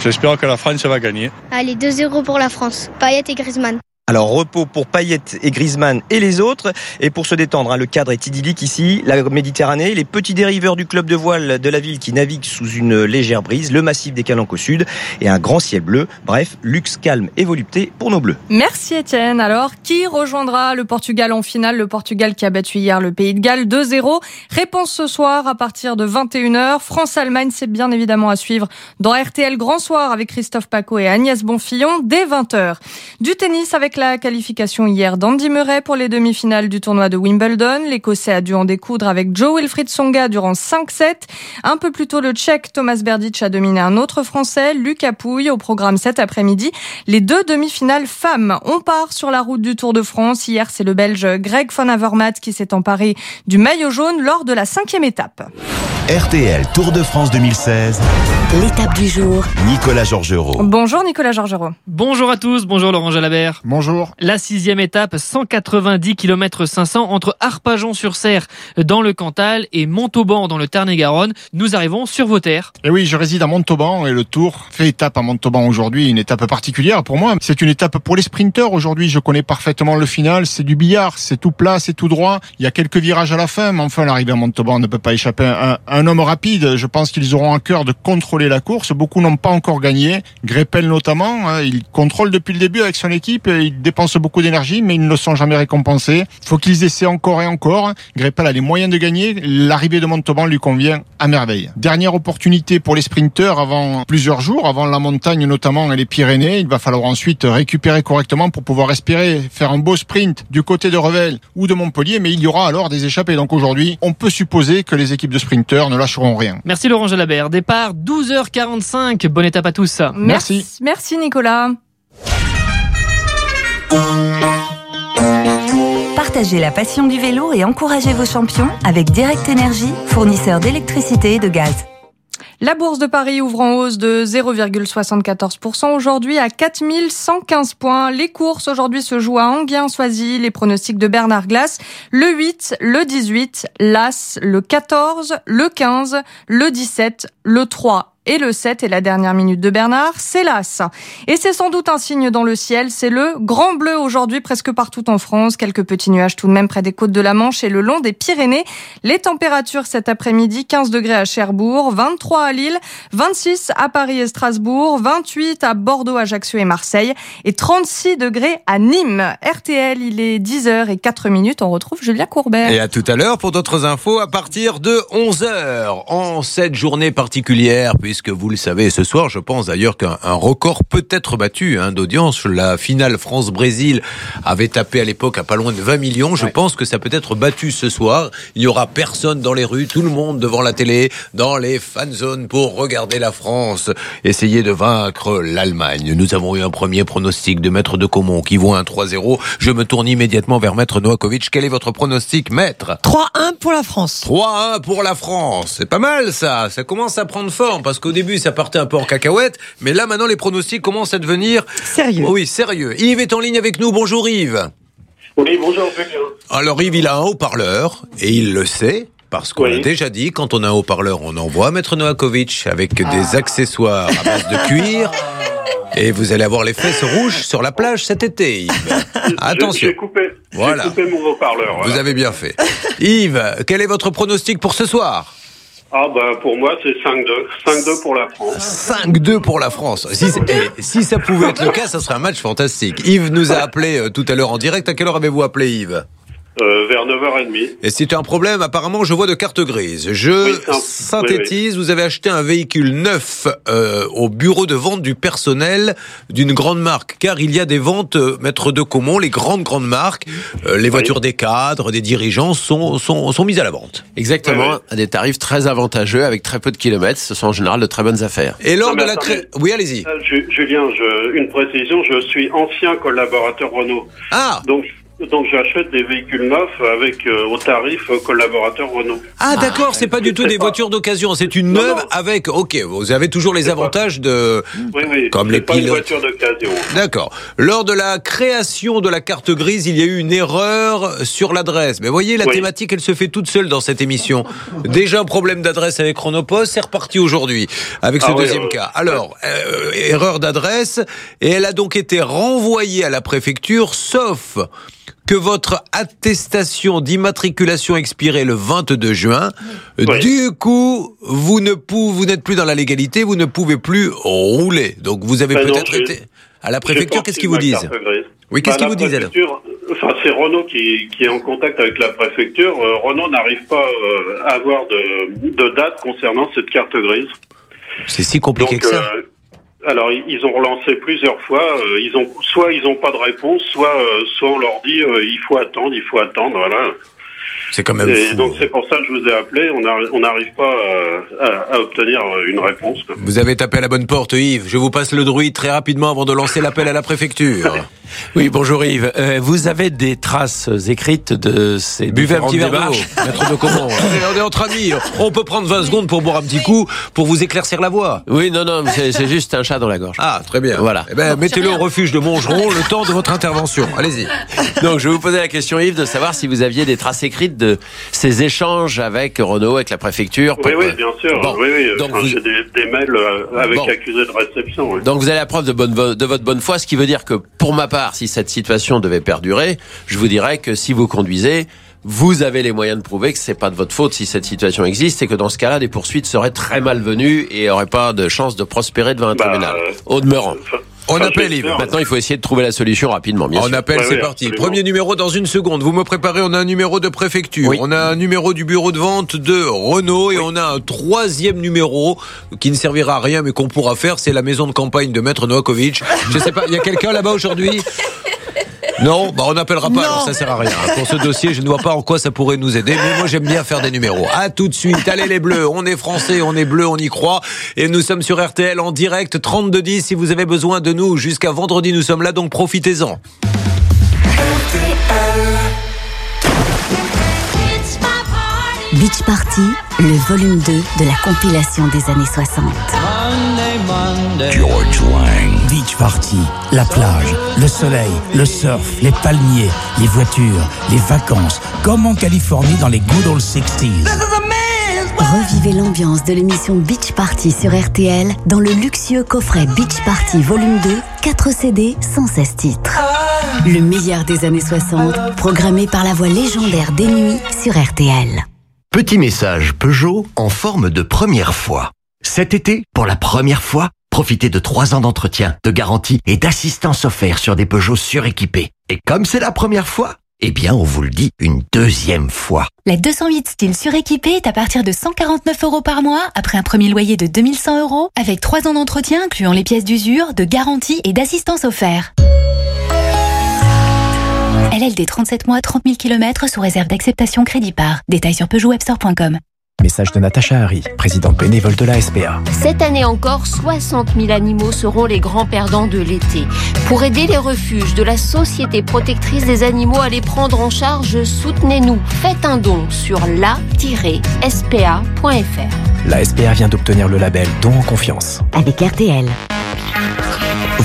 j'espère que la France va gagner. Allez, 2-0 pour la France. Payet et Griezmann. Alors repos pour Payet et Griezmann et les autres. Et pour se détendre, hein, le cadre est idyllique ici, la Méditerranée, les petits dériveurs du club de voile de la ville qui naviguent sous une légère brise, le massif des Calanques au sud et un grand ciel bleu. Bref, luxe calme et volupté pour nos bleus. Merci Étienne. Alors, qui rejoindra le Portugal en finale? Le Portugal qui a battu hier le Pays de Galles 2-0. Réponse ce soir à partir de 21h. France-Allemagne, c'est bien évidemment à suivre dans RTL Grand Soir avec Christophe Paco et Agnès Bonfillon dès 20h. Du tennis avec la qualification hier d'Andy Murray pour les demi-finales du tournoi de Wimbledon. L'Écossais a dû en découdre avec Joe Wilfried Songa durant 5-7. Un peu plus tôt, le Tchèque Thomas Berdych a dominé un autre Français, Lucas Pouille, au programme cet après-midi. Les deux demi-finales femmes. On part sur la route du Tour de France. Hier, c'est le Belge Greg Van Avermaet qui s'est emparé du maillot jaune lors de la cinquième étape. RTL Tour de France 2016. L'étape du jour. Nicolas Georgerot. Bonjour Nicolas Georgerot. Bonjour à tous, bonjour Laurent Jalabert. Bonjour. La sixième étape, 190 km 500 entre Arpajon-sur-Serre dans le Cantal et Montauban dans le Tarn-et-Garonne. Nous arrivons sur vos terres. Et oui, je réside à Montauban et le Tour fait étape à Montauban aujourd'hui, une étape particulière pour moi. C'est une étape pour les sprinteurs aujourd'hui. Je connais parfaitement le final. C'est du billard, c'est tout plat, c'est tout droit. Il y a quelques virages à la fin, mais enfin l'arrivée à Montauban ne peut pas échapper à un, homme rapide. Je pense qu'ils auront à cœur de contrôler la course. Beaucoup n'ont pas encore gagné. Greppel notamment, hein, il contrôle depuis le début avec son équipe. Il dépense beaucoup d'énergie, mais ils ne le sont jamais récompensés. Faut qu'ils essaient encore et encore. Greppel a les moyens de gagner. L'arrivée de Montauban lui convient à merveille. Dernière opportunité pour les sprinteurs avant plusieurs jours, avant la montagne notamment et les Pyrénées. Il va falloir ensuite récupérer correctement pour pouvoir respirer, faire un beau sprint du côté de Revel ou de Montpellier, mais il y aura alors des échappées. Donc aujourd'hui, on peut supposer que les équipes de sprinteurs ne lâcheront rien. Merci Laurent Jalabert. Départ 12h45. Bonne étape à tous. Merci. Merci Nicolas. Partagez la passion du vélo et encouragez vos champions avec Direct Énergie, fournisseur d'électricité et de gaz. La bourse de Paris ouvre en hausse de 0,74% aujourd'hui à 4115 points. Les courses aujourd'hui se jouent à Anguien-Soisy. Les pronostics de Bernard Glass, le 8, le 18, l'As, le 14, le 15, le 17, le 3 et le 7 et la dernière minute de Bernard, c'est l'As. Et c'est sans doute un signe dans le ciel, c'est le grand bleu aujourd'hui presque partout en France. Quelques petits nuages tout de même près des côtes de la Manche et le long des Pyrénées. Les températures cet après-midi, 15 degrés à Cherbourg, 23 à Lille, 26 à Paris et Strasbourg, 28 à Bordeaux, Ajaccio et Marseille et 36 degrés à Nîmes. RTL, il est 10h et 4 minutes. On retrouve Julia Courbet. Et à tout à l'heure pour d'autres infos à partir de 11h en cette journée particulière puisque vous le savez ce soir, je pense d'ailleurs qu'un record peut être battu hein, d'audience. La finale France-Brésil avait tapé à l'époque à pas loin de 20 millions. Je pense que ça peut être battu ce soir. Il n'y aura personne dans les rues, tout le monde devant la télé, dans les fan zones pour regarder la France essayer de vaincre l'Allemagne. Nous avons eu un premier pronostic de Maître de Comont qui voit un 3-0. Je me tourne immédiatement vers Maître Noakovic. Quel est votre pronostic, Maître? 3-1 pour la France. 3-1 pour la France. C'est pas mal ça. Ça commence à prendre forme parce qu'au début ça partait un peu en cacahuète, mais là maintenant les pronostics commencent à devenir sérieux. Oui, sérieux. Yves est en ligne avec nous. Bonjour Yves. Oui, bonjour. Alors Yves, il a un haut-parleur et il le sait. Parce qu'on a déjà dit, quand on a un haut-parleur, on envoie Maître Noakovic avec des accessoires à base de cuir. Et vous allez avoir les fesses rouges sur la plage cet été, Yves. Attention. J'ai coupé, Voilà. coupé mon haut-parleur. Vous avez bien fait. Yves, quel est votre pronostic pour ce soir? Ah, bah, pour moi, c'est 5-2. 5-2 pour la France. 5-2 pour la France. Si, ça pouvait être le cas, ça serait un match fantastique. Yves nous a appelé euh, tout à l'heure en direct. À quelle heure avez-vous appelé Yves? Euh, vers 9h30. Et c'est un problème, apparemment, je vois de carte grise. Je synthétise, vous avez acheté un véhicule neuf euh, au bureau de vente du personnel d'une grande marque, car il y a des ventes, euh, maître de Comont, les grandes, grandes marques, euh, les voitures des cadres, des dirigeants sont, sont, sont mises à la vente. Exactement, à des tarifs très avantageux avec très peu de kilomètres. Ce sont en général de très bonnes affaires. Et lors Non, de la attendez. Oui, allez-y. Euh, Ju- Julien, je- une précision, je suis ancien collaborateur Renault. Ah Donc, donc j'achète des véhicules neufs avec euh, au tarif euh, collaborateur Renault. Ah d'accord, c'est pas du tout des voitures d'occasion, c'est une neuve avec. Ok, vous avez toujours les avantages de. Oui, oui. Comme c'est les pas une pilotes. voiture d'occasion. D'accord. Lors de la création de la carte grise, il y a eu une erreur sur l'adresse. Mais voyez, la Oui. thématique, elle se fait toute seule dans cette émission. Déjà un problème d'adresse avec Chronopost, c'est reparti aujourd'hui avec ce Ah deuxième cas. Alors, euh, erreur d'adresse, et elle a donc été renvoyée à la préfecture, sauf que votre attestation d'immatriculation expirait le 22 juin. Du coup, vous ne pouvez, vous n'êtes plus dans la légalité, vous ne pouvez plus rouler. Donc vous avez Ben peut-être été à la préfecture. Qu'est-ce qu'ils vous disent. Oui, qu'est-ce Bah, qu'ils vous disent alors Enfin, c'est Renault qui, qui est en contact avec la préfecture. Euh, Renault n'arrive pas euh, à avoir de, de date concernant cette carte grise. C'est si compliqué Donc, que ça. euh, alors, ils ont relancé plusieurs fois. euh, ils ont soit ils n'ont pas de réponse, soit euh, soit on leur dit euh, il faut attendre, il faut attendre. Voilà. C'est quand même Et fou. donc c'est pour ça que je vous ai appelé. On n'arrive pas euh, à, à obtenir euh, une réponse. quoi. Vous avez tapé à la bonne porte, Yves. Je vous passe le druide très rapidement avant de lancer l'appel à la préfecture. Oui, bonjour Yves. Euh, vous avez des traces écrites de ces Buvez un petit verre d'eau, de comment On est entre amis. On peut prendre 20 secondes pour boire un petit coup, pour vous éclaircir la voix. Oui, non, non, c'est juste un chat dans la gorge. Ah, très bien. Voilà. Eh ben, mettez-le au refuge de Montgeron le temps de votre intervention. Allez-y. Donc, je vais vous poser la question, Yves, de savoir si vous aviez des traces écrites de ces échanges avec Renault, avec la préfecture. Oui, oui, bien sûr. Bon. oui, oui. Donc, Enfin, vous- des, des mails euh, avec Bon. accusé de réception. oui. Donc vous avez la preuve de, bonne, de votre bonne foi, ce qui veut dire que pour ma part, si cette situation devait perdurer, je vous dirais que si vous conduisez, vous avez les moyens de prouver que c'est pas de votre faute si cette situation existe et que dans ce cas-là, des poursuites seraient très malvenues et n'auraient pas de chance de prospérer devant un Bah, tribunal. Au demeurant. On appelle. Yves. Maintenant, il faut essayer de trouver la solution rapidement. Bien On sûr. appelle, Ouais, c'est oui, parti. absolument. Premier numéro dans une seconde. Vous me préparez, on a un numéro de préfecture, Oui. on a un numéro du bureau de vente de Renault et on a un troisième numéro qui ne servira à rien mais qu'on pourra faire, c'est la maison de campagne de Maître Novakovic. Je sais pas, il y a quelqu'un là-bas aujourd'hui? Non, bah on n'appellera pas, alors ça sert à rien. Pour ce dossier, je ne vois pas en quoi ça pourrait nous aider, mais moi j'aime bien faire des numéros. À tout de suite, allez les bleus, on est français, on est bleu, on y croit. Et nous sommes sur RTL en direct, 3210 si vous avez besoin de nous. Jusqu'à vendredi, nous sommes là, donc profitez-en. Beach Party, le volume 2 de la compilation des années 60. George Lang. Beach Party, la plage, le soleil, le surf, les palmiers, les voitures, les vacances, comme en Californie dans les good old 60s. Revivez l'ambiance de l'émission Beach Party sur RTL dans le luxueux coffret Beach Party Volume 2, 4 CD, 116 titres. Le meilleur des années 60, programmé par la voix légendaire des nuits sur RTL. Petit message Peugeot en forme de première fois. Cet été, pour la première fois, profitez de 3 ans d'entretien, de garantie et d'assistance offerte sur des Peugeot suréquipés. Et comme c'est la première fois, eh bien, on vous le dit une deuxième fois. La 208 style suréquipée est à partir de 149 euros par mois après un premier loyer de 2100 euros avec 3 ans d'entretien incluant les pièces d'usure, de garantie et d'assistance offert. LLD 37 mois, 30 000 km sous réserve d'acceptation crédit par. Détails sur PeugeotWebstore.com. Message de Natacha Harry, présidente bénévole de la SPA. Cette année encore, 60 000 animaux seront les grands perdants de l'été. Pour aider les refuges de la Société protectrice des animaux à les prendre en charge, soutenez-nous. Faites un don sur la-spa.fr. La SPA vient d'obtenir le label Don en confiance. Avec RTL.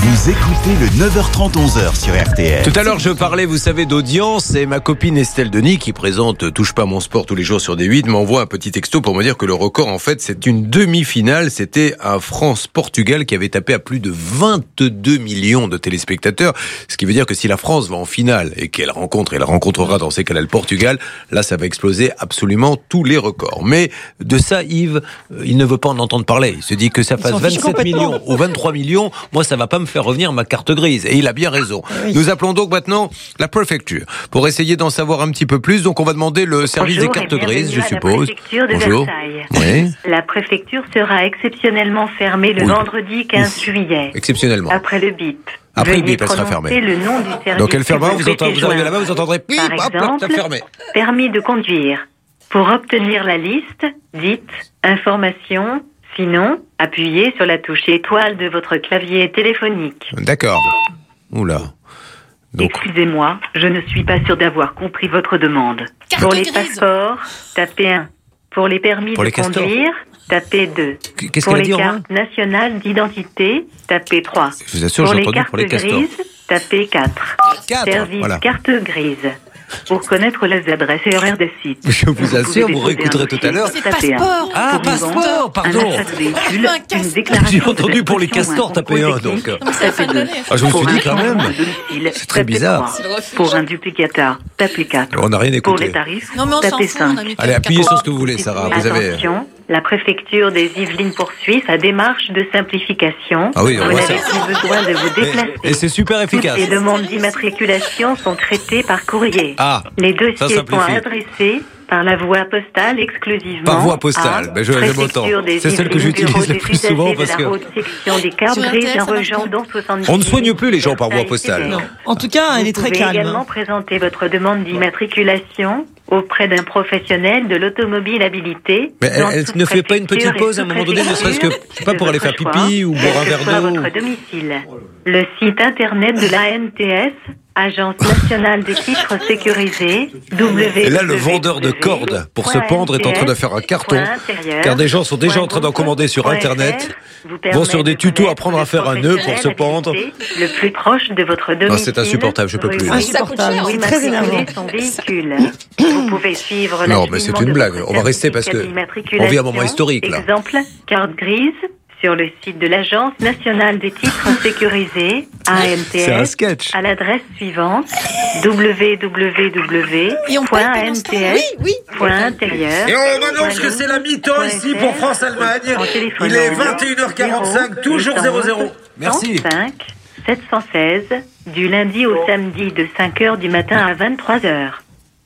Vous écoutez le 9h30 11h sur RTL. Tout à l'heure, je parlais, vous savez, d'audience et ma copine Estelle Denis, qui présente euh, Touche pas à mon sport tous les jours sur D8, m'envoie un petit texto pour me dire que le record, en fait, c'est une demi-finale. C'était un France-Portugal qui avait tapé à plus de 22 millions de téléspectateurs. Ce qui veut dire que si la France va en finale et qu'elle rencontre, et elle rencontrera dans ces cas-là le Portugal, là, ça va exploser absolument tous les records. Mais de ça, Yves, euh, il ne veut pas en entendre parler. Il se dit que ça fasse s'en fiche 27 complètement. millions ou 23 millions. Moi, ça va pas me faire revenir ma carte grise. Et il a bien raison. Nous appelons donc maintenant la préfecture pour essayer d'en savoir un petit peu plus. Donc on va demander le service Bonjour des cartes grises, je la suppose. préfecture de Bonjour. Versailles. Oui, La préfecture sera exceptionnellement fermée le Oui. vendredi 15 juillet. exceptionnellement. Après le bip. Après le Veuillez bip, elle sera fermée. le nom du service Donc elle fermera, vous, entendez, vous arrivez là-bas, vous entendrez pip, Par hop, hop, exemple, ça fermé. permis de conduire. Pour obtenir la liste, dites information, sinon, appuyez sur la touche étoile de votre clavier téléphonique. D'accord. Oula. Excusez-moi, je ne suis pas sûre d'avoir compris votre demande. Pour les passeports, tapez 1. Pour les permis Pour de les conduire, tapez 2. qu'est-ce Pour qu'elle a les dit, cartes nationales d'identité, tapez 3. Je vous assure, pour j'ai les entendu cartes pour les castors. grises, tapez 4. Quatre, Service voilà. carte grise. Pour connaître les adresses et horaires des sites. Je vous assure, vous réécouterez tout à l'heure. passeport. Ah, Pour passeport, pardon. Un achat de véhicule, une déclaration J'ai entendu pour les castors taper un, donc. Ah, je me Pour suis dit quand même. C'est très bizarre. Pour un duplicata, tapez 4. On n'a rien Pour écouté. les tarifs, Non, mais on s'en tapez fout, on a 5. mis Allez, appuyez sur ce que vous voulez, Sarah. Vous avez. La préfecture des Yvelines poursuit sa démarche de simplification. Ah oui, on vous n'avez plus besoin de vous déplacer. Et c'est super efficace. Les demandes d'immatriculation sont traitées par courrier. Ah, Les dossiers sont adressés par la voie postale exclusivement. Par voie postale. Ben, je- des C'est celle que j'utilise le plus souvent parce que- la haute section des cartes Sur grises RTL, d'un ça marche Regent pas. dont 70. On ne soigne plus les gens par voie postale. Non. En tout cas, elle est très Vous pouvez calme. également présenter votre demande d'immatriculation auprès d'un professionnel de l'automobile habilité. Mais elle, ne fait pas une petite pause à un moment donné, ne serait-ce que, je sais pas, pour aller faire pipi choix, ou boire un verre d'eau. votre domicile. Le site internet de l'ANTS, Agence nationale des titres sécurisés, Et là, le vendeur de cordes pour se pendre est en train de faire un carton, car des gens sont déjà en train d'en commander sur Internet, vont sur des tutos apprendre à faire un nœud pour se pendre. le plus proche de votre domicile. Ah, c'est insupportable, je peux plus. Insupportable, c'est très énervant. son véhicule. Vous pouvez suivre Non, mais c'est une blague. On va rester parce que on vit un moment historique, là. Exemple, carte grise sur le site de l'Agence nationale des titres sécurisés, ANTS, à l'adresse suivante www.nts.intérieur. Et on m'annonce que c'est la mi-temps ici pour France-Allemagne. Il est 21h45, toujours 0-0. Merci. 35 716 du lundi au samedi de 5h du matin à 23h.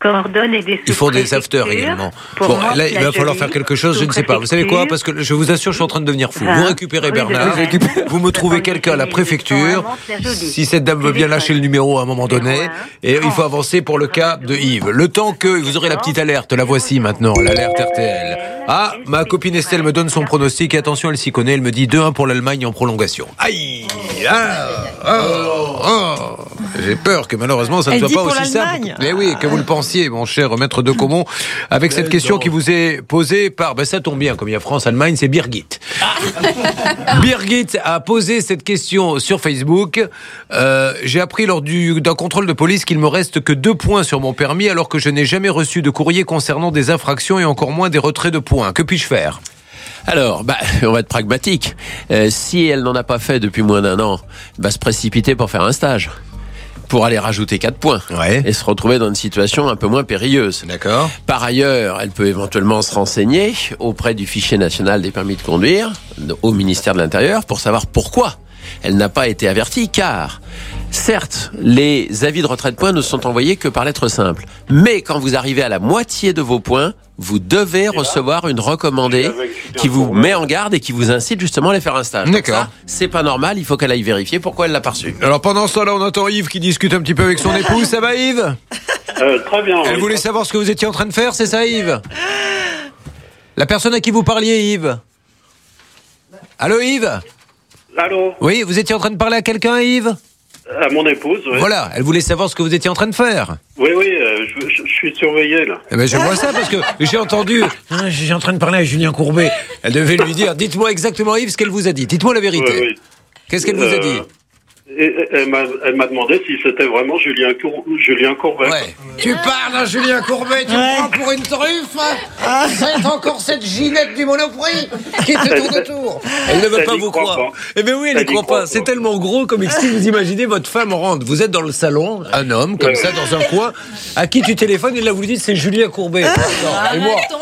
Des Ils font des afters également. pour Bon, là, il va falloir faire quelque chose, je ne sais pas. Vous savez quoi Parce que je vous assure, je suis en train de devenir fou. Vous Vingt, récupérez Bernard, vous me trouvez quelqu'un à la préfecture. Si cette dame veut bien lâcher le numéro à un moment donné, et il faut avancer pour le cas de Yves. Le temps que vous aurez la petite alerte, la voici maintenant, l'alerte RTL. Ah, ma copine Estelle me donne son pronostic. Attention, elle s'y connaît. Elle me dit 2-1 pour l'Allemagne en prolongation. Aïe ah, oh, oh. J'ai peur que malheureusement ça ne Elle soit pas aussi simple. l'Allemagne. Mais oui, que vous le pensiez, mon cher maître de Comont, avec cette question qui vous est posée par, ben ça tombe bien, comme il y a France-Allemagne, c'est Birgit. Birgit a posé cette question sur Facebook. Euh, J'ai appris lors du- d'un contrôle de police qu'il me reste que deux points sur mon permis alors que je n'ai jamais reçu de courrier concernant des infractions et encore moins des retraits de points. Que puis-je faire? Alors, bah, on va être pragmatique. Euh, si elle n'en a pas fait depuis moins d'un an, elle va se précipiter pour faire un stage. Pour aller rajouter 4 points. Et se retrouver dans une situation un peu moins périlleuse. D'accord. Par ailleurs, elle peut éventuellement se renseigner auprès du fichier national des permis de conduire, au ministère de l'Intérieur, pour savoir pourquoi elle n'a pas été avertie, car certes, les avis de retrait de points ne sont envoyés que par lettre simple. Mais quand vous arrivez à la moitié de vos points, vous devez recevoir une recommandée qui vous met en garde et qui vous incite justement à aller faire un stage. D'accord. ça, C'est pas normal, il faut qu'elle aille vérifier pourquoi elle l'a pas reçu. Alors pendant ce temps-là, on entend Yves qui discute un petit peu avec son épouse. Ça va Yves? Euh, très bien. Elle oui. voulait savoir ce que vous étiez en train de faire, c'est ça Yves? La personne à qui vous parliez, Yves? Allô Yves? Allô Oui, vous étiez en train de parler à quelqu'un, Yves À mon épouse, oui. Voilà, elle voulait savoir ce que vous étiez en train de faire. Oui, oui, euh, je, je- je suis surveillé, là. Eh ben, je vois ça parce que j'ai entendu. Ah, J'ai en train de parler à Julien Courbet. Elle devait lui dire Dites-moi exactement, Yves, ce qu'elle vous a dit. Dites-moi la vérité. Oui, oui. Qu'est-ce qu'elle vous a Euh, dit Et- Elle m'a demandé si c'était vraiment Julien, Cour- Julien Courbet. Tu parles à Julien Courbet, tu me prends pour une truffe hein C'est encore cette ginette du Monoprix qui te tourne autour. Elle ne veut Elle pas vous croire. pas. Eh bien oui, elle y croit croit pas. C'est tellement gros comme si vous imaginez votre femme rentre. Vous êtes dans le salon, un homme comme ça dans un coin, à qui tu téléphones et là vous lui dites c'est Julien Courbet. Ah, et moi ton.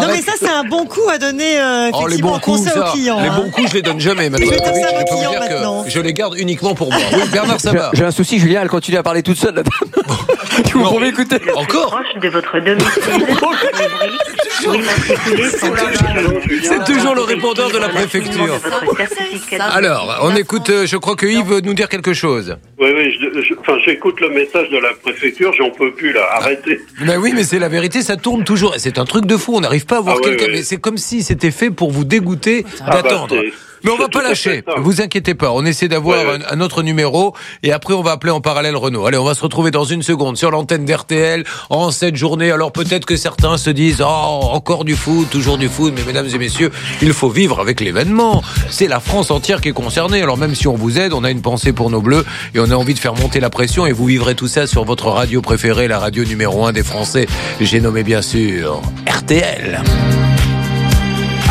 Non mais ça c'est un bon coup à donner euh, Oh, les bons coups, aux clients. les hein. bons coups, je les donne jamais. Maintenant, Je peux vous dire que je les garde uniquement pour moi. Oui, Bernard Sabat. J'ai un souci, Julien, elle continue à parler toute seule, la dame. Tu vous pouvez écouter Encore de votre domicile, C'est toujours le répondeur de la préfecture. Alors, on écoute, euh, je crois que Yves veut nous dire quelque chose. Oui, oui, je- je- enfin, j'écoute le message de la préfecture, j'en peux plus là, arrêtez. Mais oui, mais c'est la vérité, ça tourne toujours. Et C'est un truc de fou, on n'arrive pas à voir Ah quelqu'un. Mais c'est comme si c'était fait pour vous dégoûter Ah bah, d'attendre. Mais on va pas lâcher, vous inquiétez pas. On essaie d'avoir Ouais, ouais. un, un autre numéro et après on va appeler en parallèle Renault. Allez, on va se retrouver dans une seconde sur l'antenne d'RTL en cette journée. Alors peut-être que certains se disent oh encore du foot, toujours du foot, mais mesdames et messieurs, il faut vivre avec l'événement. C'est la France entière qui est concernée. Alors même si on vous aide, on a une pensée pour nos bleus et on a envie de faire monter la pression et vous vivrez tout ça sur votre radio préférée, la radio numéro 1 des Français. J'ai nommé bien sûr RTL.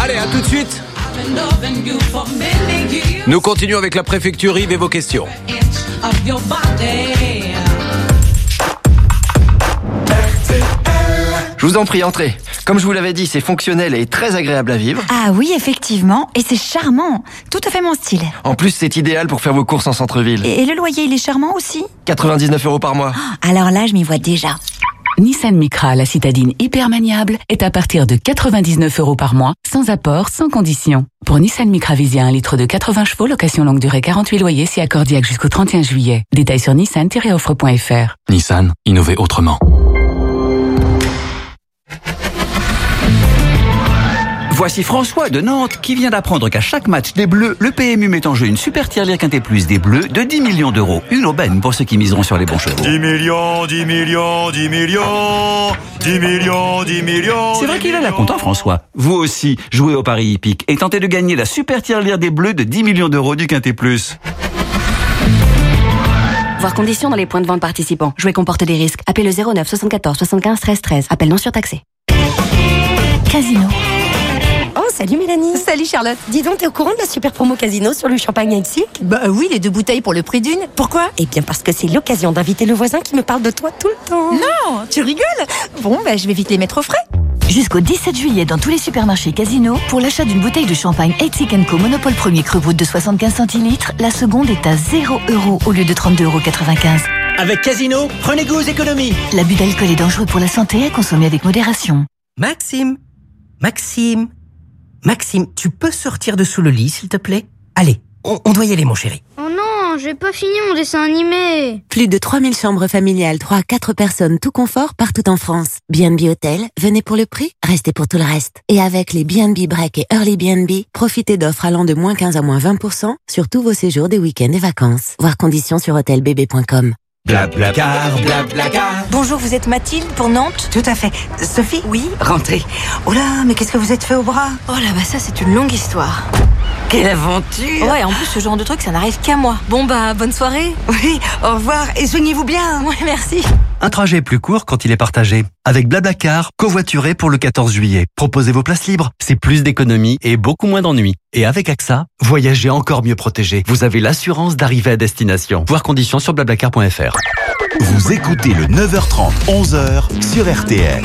Allez, à tout de suite. Nous continuons avec la préfecture Yves et vos questions. Je vous en prie, entrez. Comme je vous l'avais dit, c'est fonctionnel et très agréable à vivre. Ah oui, effectivement, et c'est charmant. Tout à fait mon style. En plus, c'est idéal pour faire vos courses en centre-ville. Et, et le loyer, il est charmant aussi? 99 euros par mois. Alors là, je m'y vois déjà. Nissan Micra, la citadine hyper maniable, est à partir de 99 euros par mois, sans apport, sans condition. Pour Nissan Micra Visia, un litre de 80 chevaux, location longue durée 48 loyers, si accordiaque jusqu'au 31 juillet. Détails sur nissan-offre.fr. Nissan, innover autrement. Voici François de Nantes qui vient d'apprendre qu'à chaque match des Bleus, le PMU met en jeu une super tirelire quintet plus des Bleus de 10 millions d'euros. Une aubaine pour ceux qui miseront sur les bons chevaux. 10 millions, 10 millions, 10 millions, 10 millions, 10 millions. C'est vrai qu'il a l'air content François. Vous aussi, jouez au Paris hippique et tentez de gagner la super tirelire des Bleus de 10 millions d'euros du quintet plus. Voir conditions dans les points de vente participants. Jouer comporte des risques. Appelez le 09 74 75 13 13. Appel non surtaxé. Casino. Oh, salut Mélanie. Salut Charlotte. Dis donc, t'es au courant de la super promo Casino sur le champagne à Exilk Bah oui, les deux bouteilles pour le prix d'une. Pourquoi? Eh bien parce que c'est l'occasion d'inviter le voisin qui me parle de toi tout le temps. Non, tu rigoles? Bon, bah, je vais vite les mettre au frais. Jusqu'au 17 juillet dans tous les supermarchés Casino, pour l'achat d'une bouteille de champagne Etsic Co Monopole Premier Cru Brut de 75 centilitres, la seconde est à 0 euros au lieu de 32,95 euros. Avec Casino, prenez goût aux économies. L'abus d'alcool est dangereux pour la santé à consommer avec modération. Maxime, Maxime, Maxime, tu peux sortir de sous le lit, s'il te plaît? Allez, on, on doit y aller, mon chéri. Oh non, j'ai pas fini mon dessin animé. Plus de 3000 chambres familiales, 3 à 4 personnes, tout confort, partout en France. BNB Hôtel, venez pour le prix, restez pour tout le reste. Et avec les BNB Break et Early BNB, profitez d'offres allant de moins 15 à moins 20% sur tous vos séjours des week-ends et vacances. Voir conditions sur hôtelbb.com. Blablacar, blablacar. Bonjour, vous êtes Mathilde pour Nantes Tout à fait. Sophie Oui. Rentrez. Oh là, mais qu'est-ce que vous êtes fait au bras? Oh là, bah ça, c'est une longue histoire. Quelle aventure Ouais, en plus, ce genre de truc, ça n'arrive qu'à moi. Bon, bah, bonne soirée. Oui, au revoir et soignez-vous bien. Ouais, merci. Un trajet plus court quand il est partagé. Avec Blablacar, covoituré pour le 14 juillet. Proposez vos places libres, c'est plus d'économies et beaucoup moins d'ennuis. Et avec AXA, voyagez encore mieux protégé. Vous avez l'assurance d'arriver à destination. Voir conditions sur blablacar.fr. Vous écoutez le 9h30, 11h sur RTL.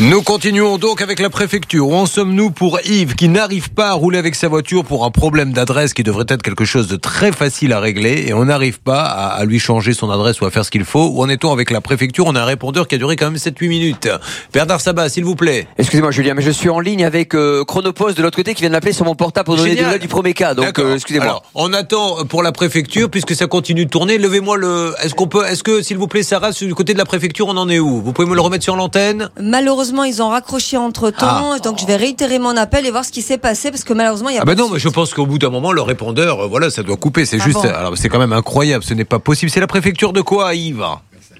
Nous continuons donc avec la préfecture. Où en sommes-nous pour Yves qui n'arrive pas à rouler avec sa voiture pour un problème d'adresse qui devrait être quelque chose de très facile à régler et on n'arrive pas à, à lui changer son adresse ou à faire ce qu'il faut? Où en est-on avec la préfecture? On a un répondeur qui a duré quand même 7-8 minutes. Bernard Sabat, s'il vous plaît. Excusez-moi Julien, mais je suis en ligne avec euh, Chronopost de l'autre côté qui vient de m'appeler sur mon portable pour donner des Génial. nouvelles du premier cas. Donc euh, excusez-moi. Alors, on attend pour la préfecture puisque ça continue de tourner. Levez-moi le. Est-ce qu'on peut. Est-ce que, s'il vous plaît, Sarah, du côté de la préfecture, on en est où? Vous pouvez me le remettre sur l'antenne? Malheureusement, ils ont raccroché entre temps, donc je vais réitérer mon appel et voir ce qui s'est passé parce que malheureusement, il y a Ah pas bah non, mais je pense qu'au bout d'un moment, le répondeur, euh, voilà, ça doit couper. C'est Ah juste, bon alors c'est quand même incroyable. Ce n'est pas possible. C'est la préfecture de quoi, Yves?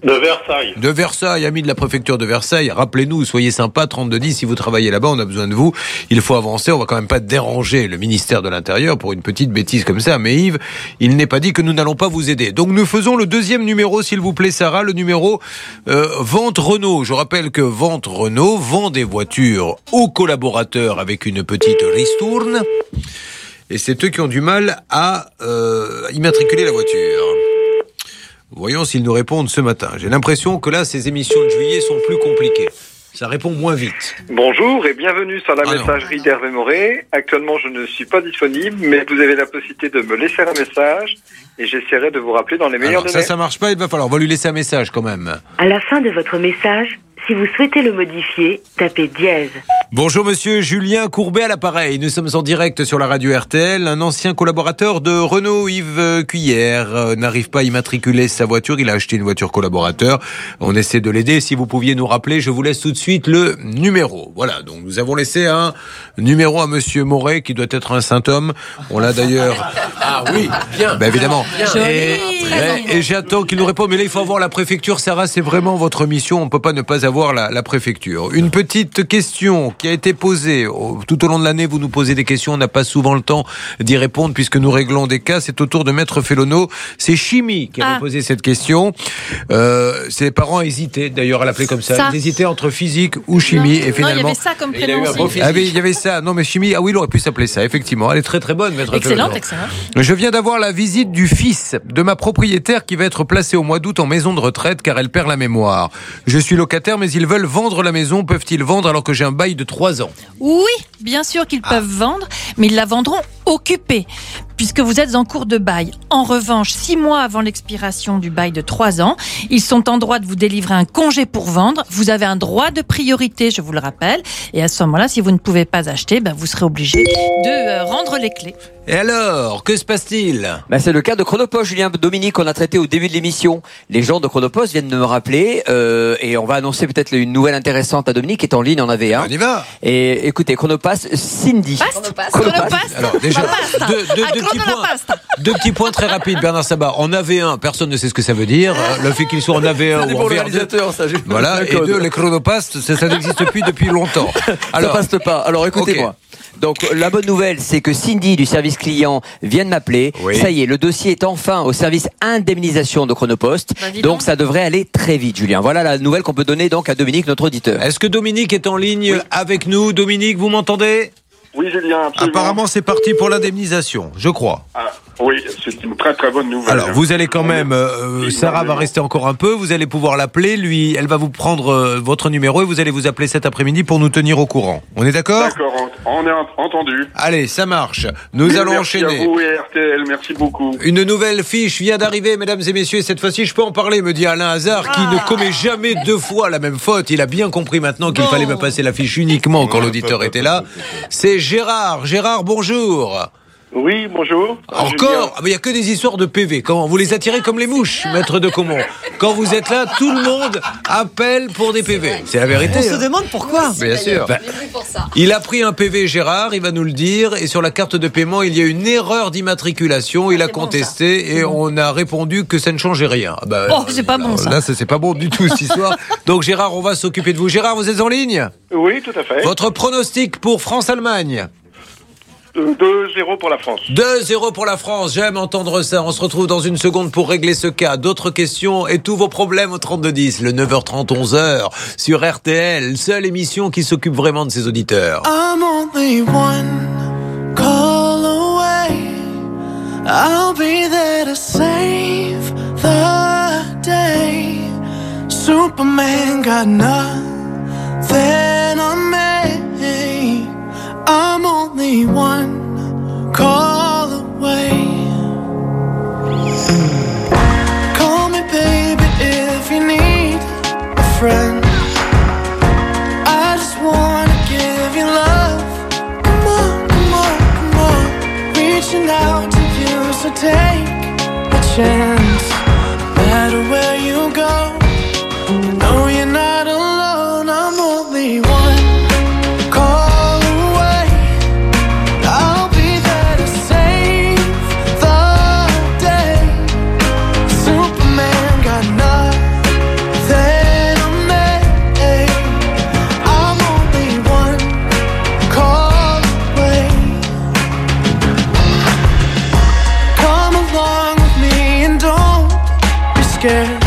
De Versailles. De Versailles, amis de la préfecture de Versailles, rappelez-nous, soyez sympa, 3210, si vous travaillez là-bas, on a besoin de vous. Il faut avancer, on va quand même pas déranger le ministère de l'Intérieur pour une petite bêtise comme ça. Mais Yves, il n'est pas dit que nous n'allons pas vous aider. Donc nous faisons le deuxième numéro, s'il vous plaît, Sarah, le numéro euh, Vente Renault. Je rappelle que Vente Renault vend des voitures aux collaborateurs avec une petite ristourne. Et c'est eux qui ont du mal à euh, immatriculer la voiture. Voyons s'ils nous répondent ce matin. J'ai l'impression que là, ces émissions de juillet sont plus compliquées. Ça répond moins vite. Bonjour et bienvenue sur la Ah messagerie d'Hervé Moret. Actuellement, je ne suis pas disponible, mais vous avez la possibilité de me laisser un message et j'essaierai de vous rappeler dans les meilleurs Alors, ça, délais. ça marche pas, il va falloir. On va lui laisser un message quand même. À la fin de votre message, si vous souhaitez le modifier, tapez dièse. Bonjour monsieur Julien Courbet à l'appareil. Nous sommes en direct sur la radio RTL. Un ancien collaborateur de Renault, Yves Cuillère, euh, n'arrive pas à immatriculer sa voiture. Il a acheté une voiture collaborateur. On essaie de l'aider. Si vous pouviez nous rappeler, je vous laisse tout de suite le numéro. Voilà, donc nous avons laissé un numéro à monsieur Moret qui doit être un saint homme. On l'a d'ailleurs. Ah oui, bien. Ben évidemment. Bien. Et, et- et j'attends qu'il nous réponde. Mais là, il faut avoir la préfecture. Sarah, c'est vraiment votre mission. On ne peut pas ne pas avoir la, la préfecture. Une petite question qui a été posée. Tout au long de l'année, vous nous posez des questions. On n'a pas souvent le temps d'y répondre puisque nous réglons des cas. C'est au tour de Maître Félono. C'est Chimie qui avait Ah. posé cette question. Euh, ses parents hésitaient d'ailleurs à l'appeler comme ça. Ça. Ils hésitaient entre physique ou chimie. Et Non, il y finalement. avait ça comme prénom aussi. Ah il y avait ça. Non, mais chimie. Ah oui, il aurait pu s'appeler ça. Effectivement, elle est très très bonne, Maître Excellente, excellente. Je viens d'avoir la visite du fils de ma propriétaire qui va être placé au mois d'août en maison de retraite car elle perd la mémoire. Je suis locataire mais ils veulent vendre la maison. Peuvent-ils vendre alors que j'ai un bail de 3 ans? Oui, bien sûr qu'ils peuvent vendre, mais ils la vendront occupée, puisque vous êtes en cours de bail. En revanche, six mois avant l'expiration du bail de trois ans, ils sont en droit de vous délivrer un congé pour vendre. Vous avez un droit de priorité, je vous le rappelle. Et à ce moment-là, si vous ne pouvez pas acheter, ben, vous serez obligé de euh, rendre les clés. Et alors, que se passe-t-il? Ben, c'est le cas de Chronopost, Julien Dominique, qu'on a traité au début de l'émission. Les gens de Chronopost viennent de me rappeler euh, et on va annoncer peut-être une nouvelle intéressante à Dominique qui est en ligne en avait un. On y va Et écoutez, Chronopost, Cindy. Chronopaste. Alors déjà. Deux, deux- Ah, deux petits points, pasta. deux petits points très rapides. Bernard Sabat, en AV1, personne ne sait ce que ça veut dire. Euh, Le fait qu'il soit en AV1 ou en VR2. ça. Voilà, et deux, les chronopastes, ça, ça n'existe plus depuis longtemps. Alors, ça passe pas. Alors écoutez-moi. Donc la bonne nouvelle, c'est que Cindy du service client vient de m'appeler. Oui. Ça y est, le dossier est enfin au service indemnisation de Chronopost. Bah, donc. ça devrait aller très vite, Julien. Voilà la nouvelle qu'on peut donner donc à Dominique, notre auditeur. Est-ce que Dominique est en ligne avec nous? Dominique, vous m'entendez? Oui, Julien, absolument. Apparemment, c'est parti pour l'indemnisation, je crois. Ah, oui, c'est une très très bonne nouvelle. Alors, vous allez quand même, euh, Sarah va rester encore un peu, vous allez pouvoir l'appeler, lui, elle va vous prendre euh, votre numéro et vous allez vous appeler cet après-midi pour nous tenir au courant. On est d'accord? D'accord, on est ent- entendu. Allez, ça marche. Nous Oui, allons merci enchaîner. à vous et RTL, merci beaucoup. Une nouvelle fiche vient d'arriver, mesdames et messieurs. et Cette fois-ci, je peux en parler, me dit Alain Hazard, qui ne commet jamais deux fois la même faute. Il a bien compris maintenant qu'il fallait me passer la fiche uniquement quand l'auditeur était là. C'est Gérard. Gérard, bonjour. Oui, bonjour. Encore Ah, mais Il n'y a que des histoires de PV. Comment Vous les attirez comme les mouches, maître de Comont. Quand vous êtes là, tout le monde appelle pour des PV. C'est la vérité. On se hein. demande pourquoi. Bien sûr. Ben, il a pris un PV Gérard, il va nous le dire, et sur la carte de paiement, il y a une erreur d'immatriculation. Il a contesté et on a répondu que ça ne changeait rien. Ah bah, Oh, c'est pas bon ça. Là, ça c'est pas bon du tout cette histoire. Donc Gérard, on va s'occuper de vous. Gérard, vous êtes en ligne? Oui, tout à fait. Votre pronostic pour France-Allemagne? 2-0 pour la France. 2-0 pour la France, j'aime entendre ça. On se retrouve dans une seconde pour régler ce cas. D'autres questions et tous vos problèmes au 3210, le 9h30, 11h sur RTL, seule émission qui s'occupe vraiment de ses auditeurs. I'm only one call away. I'll be there to save the day. Superman got nothing on one call away. Call me, baby, if you need a friend. I just wanna give you love. Come on, come on, come on. Reaching out to you, so take a chance. scared.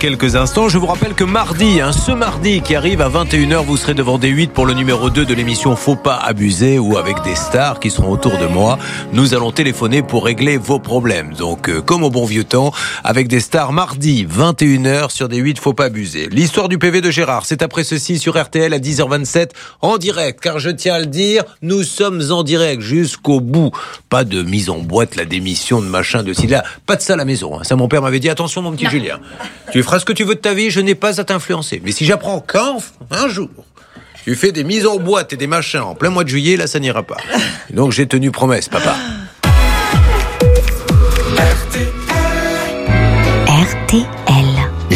Quelques instants. Je vous rappelle que mardi, hein, ce mardi qui arrive à 21h, vous serez devant D8 pour le numéro 2 de l'émission Faut pas abuser ou avec des stars qui seront autour de moi. Nous allons téléphoner pour régler vos problèmes. Donc, euh, comme au bon vieux temps, avec des stars mardi, 21h sur D8, Faut pas abuser. L'histoire du PV de Gérard, c'est après ceci sur RTL à 10h27 en direct. Car je tiens à le dire, nous sommes en direct jusqu'au bout. Pas de mise en boîte, la démission de machin, de ci, de là. Pas de ça à la maison. hein. Ça, mon père m'avait dit, attention mon petit Julien. Tu feras ce que tu veux de ta vie, je n'ai pas à t'influencer. Mais si j'apprends qu'un un jour, tu fais des mises en boîte et des machins en plein mois de juillet, là, ça n'ira pas. Et donc j'ai tenu promesse, papa.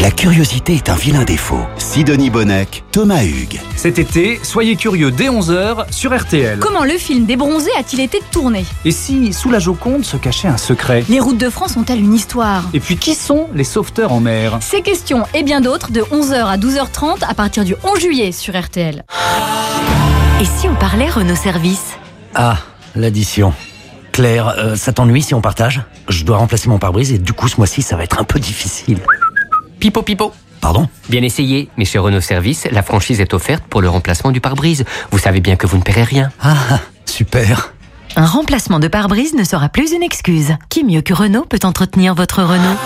La curiosité est un vilain défaut. Sidonie Bonnec, Thomas Hugues. Cet été, soyez curieux dès 11h sur RTL. Comment le film des bronzés a-t-il été tourné? Et si, sous la Joconde, se cachait un secret? Les routes de France ont-elles une histoire? Et puis, qui sont les sauveteurs en mer? Ces questions et bien d'autres de 11h à 12h30 à partir du 11 juillet sur RTL. Et si on parlait Renault Service? Ah, l'addition. Claire, euh, ça t'ennuie si on partage? Je dois remplacer mon pare-brise et du coup ce mois-ci ça va être un peu difficile. Pipo pipo. Pardon Bien essayé, mais chez Renault Service, la franchise est offerte pour le remplacement du pare-brise. Vous savez bien que vous ne paierez rien. Ah, super. Un remplacement de pare-brise ne sera plus une excuse. Qui mieux que Renault peut entretenir votre Renault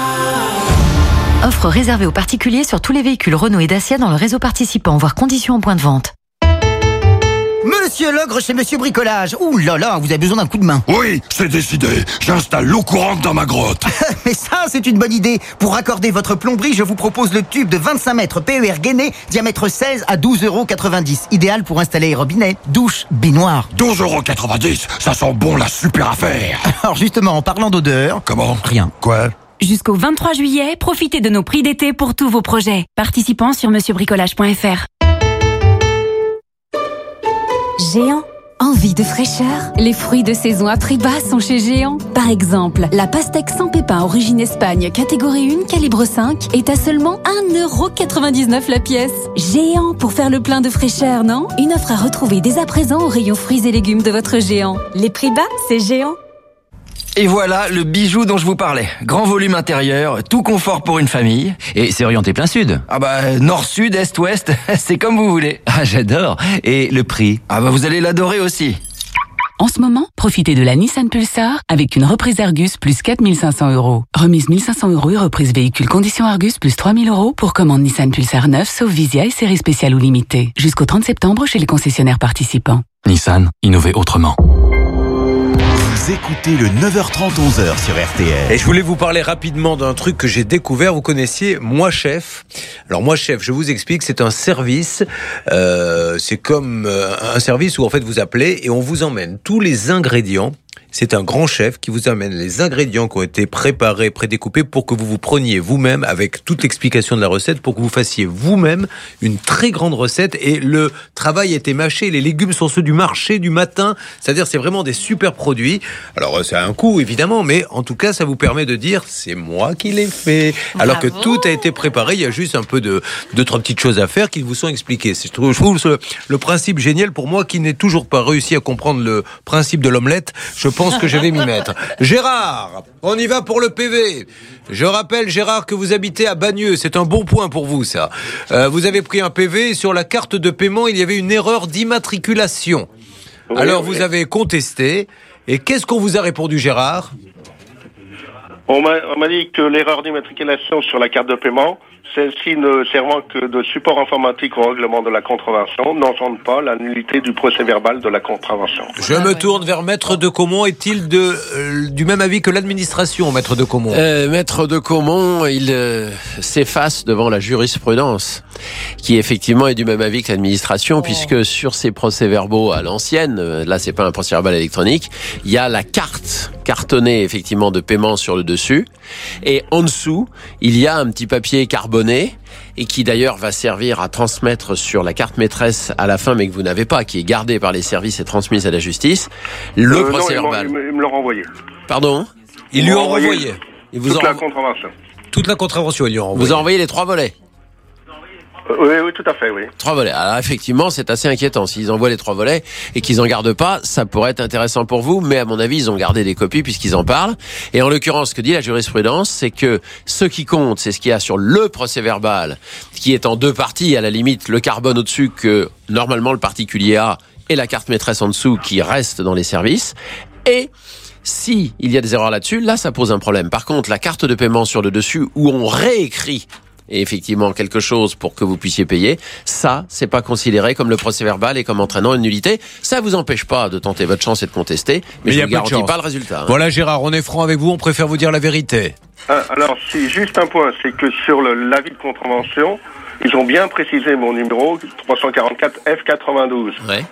Offre réservée aux particuliers sur tous les véhicules Renault et Dacia dans le réseau participant, voire conditions en point de vente. Monsieur Logre chez Monsieur Bricolage. Ouh là là, vous avez besoin d'un coup de main. Oui, c'est décidé. J'installe l'eau courante dans ma grotte. Mais ça, c'est une bonne idée. Pour raccorder votre plomberie, je vous propose le tube de 25 mètres PER gainé, diamètre 16 à 12,90 euros. Idéal pour installer robinet, douche, baignoire. 12,90 euros, ça sent bon la super affaire. Alors justement, en parlant d'odeur... Comment Rien. Quoi Jusqu'au 23 juillet, profitez de nos prix d'été pour tous vos projets. Participants sur monsieurbricolage.fr. Géant. Envie de fraîcheur Les fruits de saison à prix bas sont chez Géant. Par exemple, la pastèque sans pépins origine Espagne, catégorie 1, calibre 5, est à seulement 1,99€ la pièce. Géant pour faire le plein de fraîcheur, non? Une offre à retrouver dès à présent au rayon fruits et légumes de votre Géant. Les prix bas, c'est Géant. Et voilà le bijou dont je vous parlais. Grand volume intérieur, tout confort pour une famille. Et c'est orienté plein sud. Ah bah nord, sud, est, ouest, c'est comme vous voulez. Ah, j'adore. Et le prix? Ah bah vous allez l'adorer aussi. En ce moment, profitez de la Nissan Pulsar avec une reprise Argus plus 4500 euros. Remise 1500 euros et reprise véhicule condition Argus plus 3000 euros pour commande Nissan Pulsar 9 sauf Visia et série spéciale ou limitée. Jusqu'au 30 septembre chez les concessionnaires participants. Nissan, innover autrement. Écoutez le 9h30 11h sur RTL. Et je voulais vous parler rapidement d'un truc que j'ai découvert. Vous connaissiez Moi Chef. Alors Moi Chef, je vous explique, c'est un service. Euh, c'est comme euh, un service où en fait vous appelez et on vous emmène tous les ingrédients C'est un grand chef qui vous amène les ingrédients qui ont été préparés, prédécoupés pour que vous vous preniez vous-même avec toute l'explication de la recette pour que vous fassiez vous-même une très grande recette et le travail a été mâché. Les légumes sont ceux du marché du matin. C'est-à-dire c'est vraiment des super produits. Alors euh, c'est un coût évidemment, mais en tout cas ça vous permet de dire c'est moi qui l'ai fait. Alors que tout a été préparé. Il y a juste un peu de deux trois petites choses à faire qui vous sont expliquées. Je trouve, je trouve le principe génial pour moi qui n'ai toujours pas réussi à comprendre le principe de l'omelette. Pense que je vais m'y mettre. Gérard, on y va pour le PV. Je rappelle, Gérard, que vous habitez à Bagneux. C'est un bon point pour vous, ça. Euh, vous avez pris un PV et sur la carte de paiement, il y avait une erreur d'immatriculation. Alors, vous avez contesté. Et qu'est-ce qu'on vous a répondu, Gérard? On m'a on m'a dit que l'erreur d'immatriculation sur la carte de paiement, celle-ci ne servant que de support informatique au règlement de la contravention, n'engendre pas la nullité du procès verbal de la contravention. Je me tourne vers Maître de Comont. Est-il de, euh, du même avis que l'administration, Maître de Comont Euh, Maître de Comont, il euh, s'efface devant la jurisprudence, qui effectivement est du même avis que l'administration, puisque sur ces procès-verbaux à l'ancienne, euh, là c'est pas un procès-verbal électronique, il y a la carte cartonnée effectivement de paiement sur le dessus, et en dessous il y a un petit papier et qui d'ailleurs va servir à transmettre sur la carte maîtresse à la fin, mais que vous n'avez pas, qui est gardée par les services et transmise à la justice, le Euh, m'ont- procès-verbal. ils me- me l'ont renvoyé. Pardon? Ils lui ont renvoyé. Il vous toute en- la contravention. Toute la contravention, ils lui ont renvoyé. Vous a envoyé les trois volets oui, oui, tout à fait, oui. Trois volets. Alors effectivement, c'est assez inquiétant. S'ils envoient les trois volets et qu'ils en gardent pas, ça pourrait être intéressant pour vous. Mais à mon avis, ils ont gardé des copies puisqu'ils en parlent. Et en l'occurrence, ce que dit la jurisprudence, c'est que ce qui compte, c'est ce qu'il y a sur le procès verbal, qui est en deux parties. À la limite, le carbone au-dessus que normalement le particulier a et la carte maîtresse en dessous qui reste dans les services. Et si il y a des erreurs là-dessus, là, ça pose un problème. Par contre, la carte de paiement sur le dessus où on réécrit et effectivement quelque chose pour que vous puissiez payer, ça, c'est pas considéré comme le procès verbal et comme entraînant une nullité. Ça vous empêche pas de tenter votre chance et de contester, mais, il je y a vous peu de garantis chance. pas le résultat. hein. Voilà, Gérard, on est franc avec vous. On préfère vous dire la vérité. Ah, alors, c'est juste un point, c'est que sur le- l'avis de contravention, ils ont bien précisé mon numéro 344 F92. Ouais.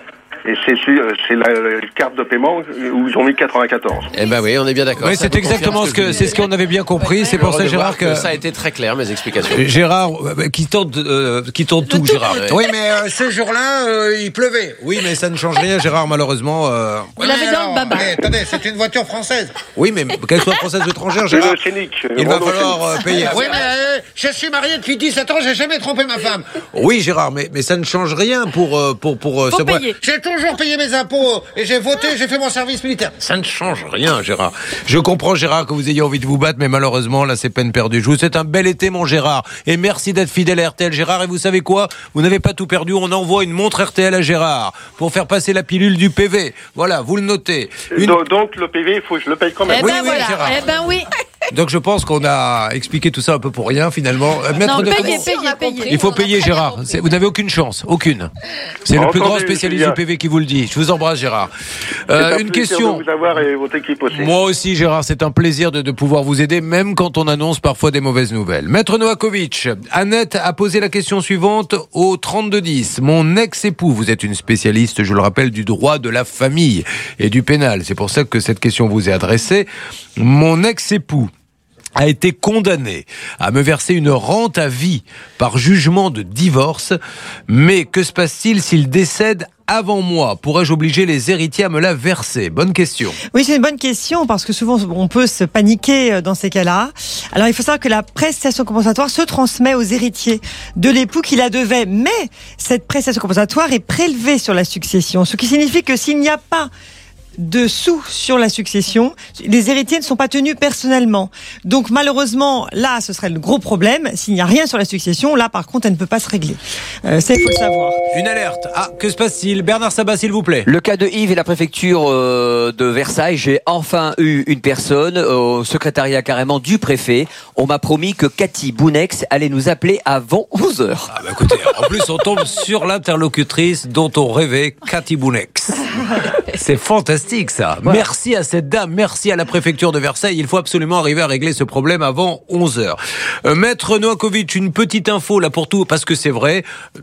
Et c'est euh, c'est la, la carte de paiement où ils ont mis 94. Eh ben oui, on est bien d'accord. Oui, c'est exactement ce que c'est ce qu'on avait bien compris. C'est pour ça, Gérard, que ça a été très clair mes explications. Gérard, euh, qui tente, euh, qui tente tout, Gérard. Oui, mais euh, ce jour-là, euh, il pleuvait. Oui, mais ça ne change rien, Gérard, malheureusement. euh. Vous l'avez dans le baba. attendez, c'est une voiture française. Oui, mais qu'elle soit française ou étrangère, Gérard. le scénic. Il va falloir euh, Scénic. payer. Oui, mais euh, je suis marié depuis 17 ans, j'ai jamais trompé ma femme. Oui, Gérard, mais, mais ça ne change rien pour euh, pour pour euh, Faut ce point. payer. J'ai toujours payé mes impôts et j'ai voté, j'ai fait mon service militaire. Ça ne change rien, Gérard. Je comprends, Gérard, que vous ayez envie de vous battre, mais malheureusement, là, c'est peine perdue. Je vous souhaite un bel été, mon Gérard. Et merci d'être fidèle à RTL, Gérard. Et vous savez quoi? Vous n'avez pas tout perdu. On envoie une montre RTL à Gérard pour faire passer la pilule du PV. Voilà, vous le notez. Une- Donc, donc, le PV, il faut que je le paye quand même. Eh Oui, ben oui, voilà. Gérard. Eh ben oui. Donc je pense qu'on a expliqué tout ça un peu pour rien, finalement. Euh, Maître Non, de payez, Comont- payez, payez. Il faut payer, Gérard. Vous n'avez aucune chance. Aucune. C'est le plus grand spécialiste du PV qui vous le dit. Je vous embrasse, Gérard. C'est Euh, un une plaisir question. de vous avoir et votre équipe aussi. Moi aussi, Gérard, c'est un plaisir de, de pouvoir vous aider, même quand on annonce parfois des mauvaises nouvelles. Maître Novakovic, Annette a posé la question suivante au 3210. Mon ex-époux, vous êtes une spécialiste, je le rappelle, du droit de la famille et du pénal. C'est pour ça que cette question vous est adressée. Mon ex-époux a été condamné à me verser une rente à vie par jugement de divorce. Mais que se passe-t-il s'il décède avant moi? Pourrais-je obliger les héritiers à me la verser? Bonne question. Oui, c'est une bonne question parce que souvent on peut se paniquer euh, dans ces cas-là. Alors il faut savoir que la prestation compensatoire se transmet aux héritiers de l'époux qui la devait, mais cette prestation compensatoire est prélevée sur la succession, ce qui signifie que s'il n'y a pas de sous sur la succession, les héritiers ne sont pas tenus personnellement. Donc malheureusement, là, ce serait le gros problème. S'il n'y a rien sur la succession, là, par contre, elle ne peut pas se régler. Euh, ça, il faut le savoir. Une alerte. Ah, que se passe-t-il? Bernard Sabat, s'il vous plaît. Le cas de Yves et la préfecture euh, de Versailles, j'ai enfin eu une personne euh, au secrétariat carrément du préfet. On m'a promis que Cathy Bounex allait nous appeler avant 11 heures. Ah bah écoutez, en plus on tombe sur l'interlocutrice dont on rêvait, Cathy Bounex. C'est fantastique. Merci à cette dame, merci à la préfecture de Versailles. Il faut absolument arriver à régler ce problème avant 11 heures. Euh, Maître Noakovic, une petite info là pour tout, parce que c'est vrai,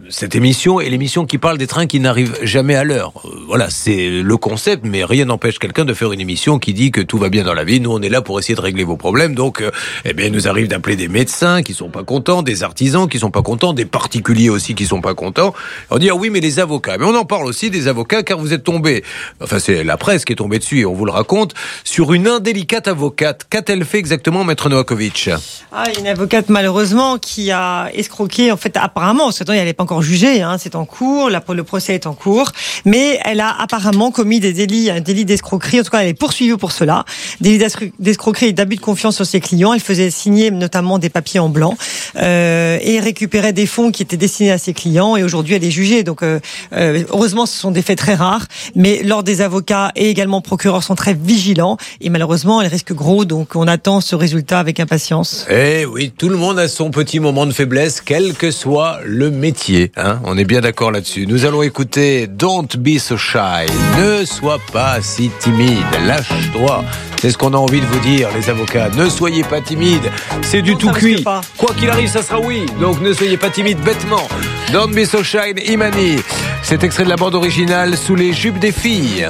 cette émission est l'émission qui parle des trains qui n'arrivent jamais à l'heure. Euh, Voilà, c'est le concept, mais rien n'empêche quelqu'un de faire une émission qui dit que tout va bien dans la vie. Nous, on est là pour essayer de régler vos problèmes. Donc, euh, eh bien, il nous arrive d'appeler des médecins qui sont pas contents, des artisans qui sont pas contents, des particuliers aussi qui sont pas contents. On dit ah oui, mais les avocats. Mais on en parle aussi des avocats car vous êtes tombé. Enfin, c'est la presse qui est tombée dessus et on vous le raconte sur une indélicate avocate. Qu'a-t-elle fait exactement, maître Novakovic? Ah, une avocate malheureusement qui a escroqué, en fait apparemment, ce temps elle n'est pas encore jugée, hein, c'est en cours, le procès est en cours, mais elle a apparemment commis des délits, un délit d'escroquerie, en tout cas elle est poursuivie pour cela, délit d'escro- d'escroquerie et d'abus de confiance sur ses clients, elle faisait signer notamment des papiers en blanc euh, et récupérait des fonds qui étaient destinés à ses clients et aujourd'hui elle est jugée, donc euh, euh, heureusement ce sont des faits très rares, mais l'ordre des avocats également procureurs sont très vigilants et malheureusement elle risque gros, donc on attend ce résultat avec impatience. Eh oui, tout le monde a son petit moment de faiblesse, quel que soit le métier. Hein On est bien d'accord là-dessus. Nous allons écouter Don't be so shy. Ne sois pas si timide. Lâche-toi. C'est ce qu'on a envie de vous dire, les avocats. Ne soyez pas timides. C'est du tout cuit. Quoi qu'il arrive, ça sera oui. Donc ne soyez pas timides bêtement. Don't be so shy, Imani. C'est extrait de la bande originale sous les jupes des filles.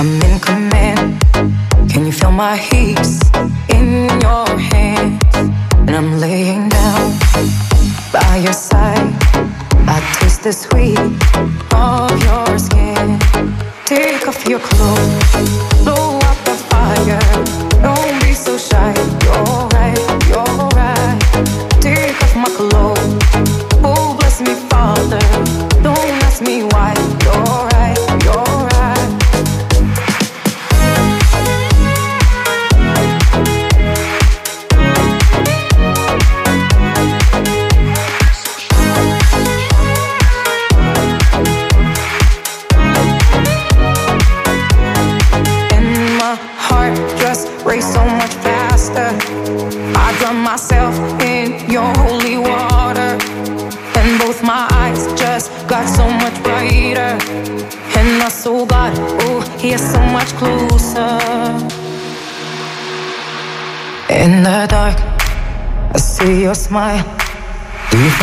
I'm in command. Can you feel my heat in your hands? And I'm laying down by your side. I taste the sweet of your skin. Take off your clothes, blow up the fire. Don't be so shy. You're right, you're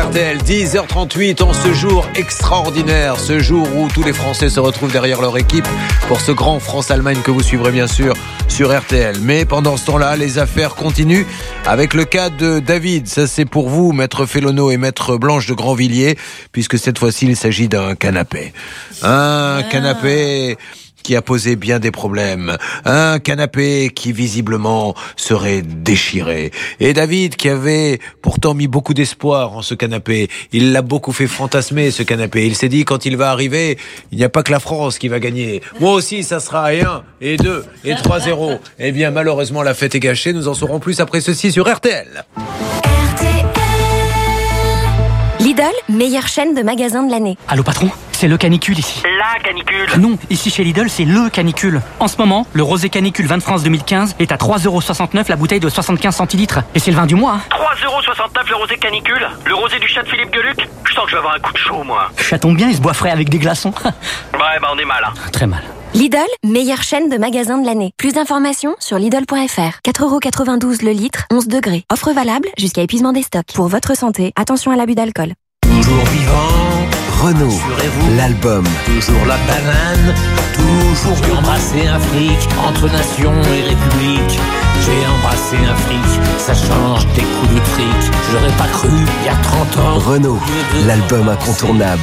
sur RTL, 10h38 en ce jour extraordinaire, ce jour où tous les Français se retrouvent derrière leur équipe pour ce grand France-Allemagne que vous suivrez bien sûr sur RTL. Mais pendant ce temps-là, les affaires continuent avec le cas de David. Ça c'est pour vous, maître Félono et maître Blanche de Grandvilliers, puisque cette fois-ci il s'agit d'un canapé. Un canapé qui a posé bien des problèmes. Un canapé qui visiblement serait déchiré. Et David qui avait pourtant mis beaucoup d'espoir en ce canapé. Il l'a beaucoup fait fantasmer ce canapé. Il s'est dit quand il va arriver, il n'y a pas que la France qui va gagner. Moi aussi ça sera et 1 et 2 et 3-0. Eh bien malheureusement la fête est gâchée. Nous en saurons plus après ceci sur RTL. Lidl, meilleure chaîne de magasins de l'année. Allô patron, c'est le canicule ici. La canicule. Non, ici chez Lidl, c'est le canicule. En ce moment, le rosé canicule 20 de France 2015 est à 3,69€ la bouteille de 75 centilitres. Et c'est le vin du mois. hein. 3,69€ le rosé canicule Le rosé du chat de Philippe Gueluc Je sens que je vais avoir un coup de chaud, moi. Ça tombe bien, il se boit frais avec des glaçons. Ouais, bah on est mal, hein. Très mal. Lidl, meilleure chaîne de magasins de l'année. Plus d'informations sur Lidl.fr. 4,92€ le litre, 11 degrés. Offre valable jusqu'à épuisement des stocks. Pour votre santé, attention à l'abus d'alcool. Toujours vivant, Renault, l'album. Toujours la banane, toujours j'ai embrassé un flic, entre nation et république. J'ai embrassé un flic, ça change des coups de fric. Je l'aurais pas cru il y a 30 ans. Renault, l'album incontournable.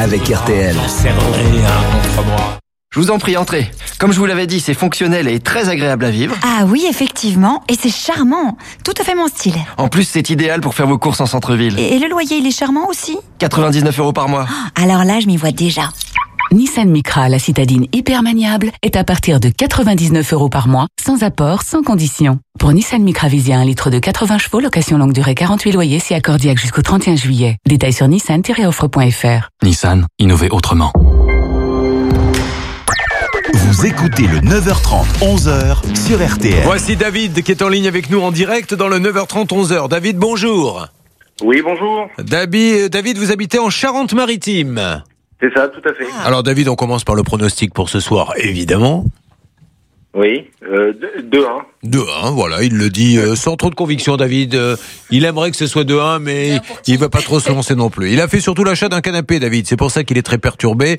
Avec RTL. contre moi. Je vous en prie, entrez. Comme je vous l'avais dit, c'est fonctionnel et très agréable à vivre. Ah oui, effectivement, et c'est charmant. Tout à fait mon style. En plus, c'est idéal pour faire vos courses en centre-ville. Et, et le loyer, il est charmant aussi 99 euros par mois. Alors là, je m'y vois déjà. Nissan Micra, la citadine hyper maniable, est à partir de 99 euros par mois, sans apport, sans condition. Pour Nissan Micra Visia, un litre de 80 chevaux, location longue durée 48 loyers, si accordiaque jusqu'au 31 juillet. Détails sur nissan-offre.fr. Nissan, innover autrement. Vous écoutez le 9h30, 11h sur RTL. Voici David qui est en ligne avec nous en direct dans le 9h30 11h. David, bonjour. Oui, bonjour. David, David, vous habitez en Charente-Maritime. C'est ça, tout à fait. Alors David, on commence par le pronostic pour ce soir, évidemment. Oui, euh, 2-1. 2-1, voilà, il le dit euh, sans trop de conviction, David. Euh, il aimerait que ce soit 2-1, mais il ne veut pas trop se lancer non plus. Il a fait surtout l'achat d'un canapé, David. C'est pour ça qu'il est très perturbé.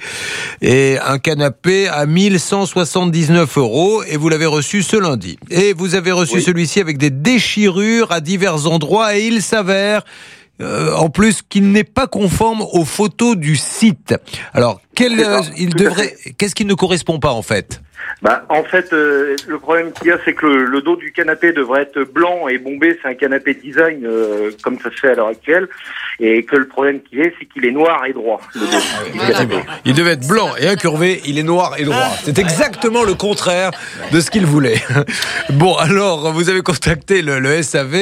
Et un canapé à 1179 euros, et vous l'avez reçu ce lundi. Et vous avez reçu celui-ci avec des déchirures à divers endroits, et il s'avère... euh, en plus, qu'il n'est pas conforme aux photos du site. Alors, quel, euh, il devrait, qu'est-ce qui ne correspond pas en fait? Bah, en fait, euh, le problème qu'il y a, c'est que le, le dos du canapé devrait être blanc et bombé. C'est un canapé design euh, comme ça se fait à l'heure actuelle. Et que le problème qu'il est, c'est qu'il est noir et droit. le dos canapé. Il devait être blanc et incurvé, il est noir et droit. C'est exactement le contraire de ce qu'il voulait. Bon, alors, vous avez contacté le, le SAV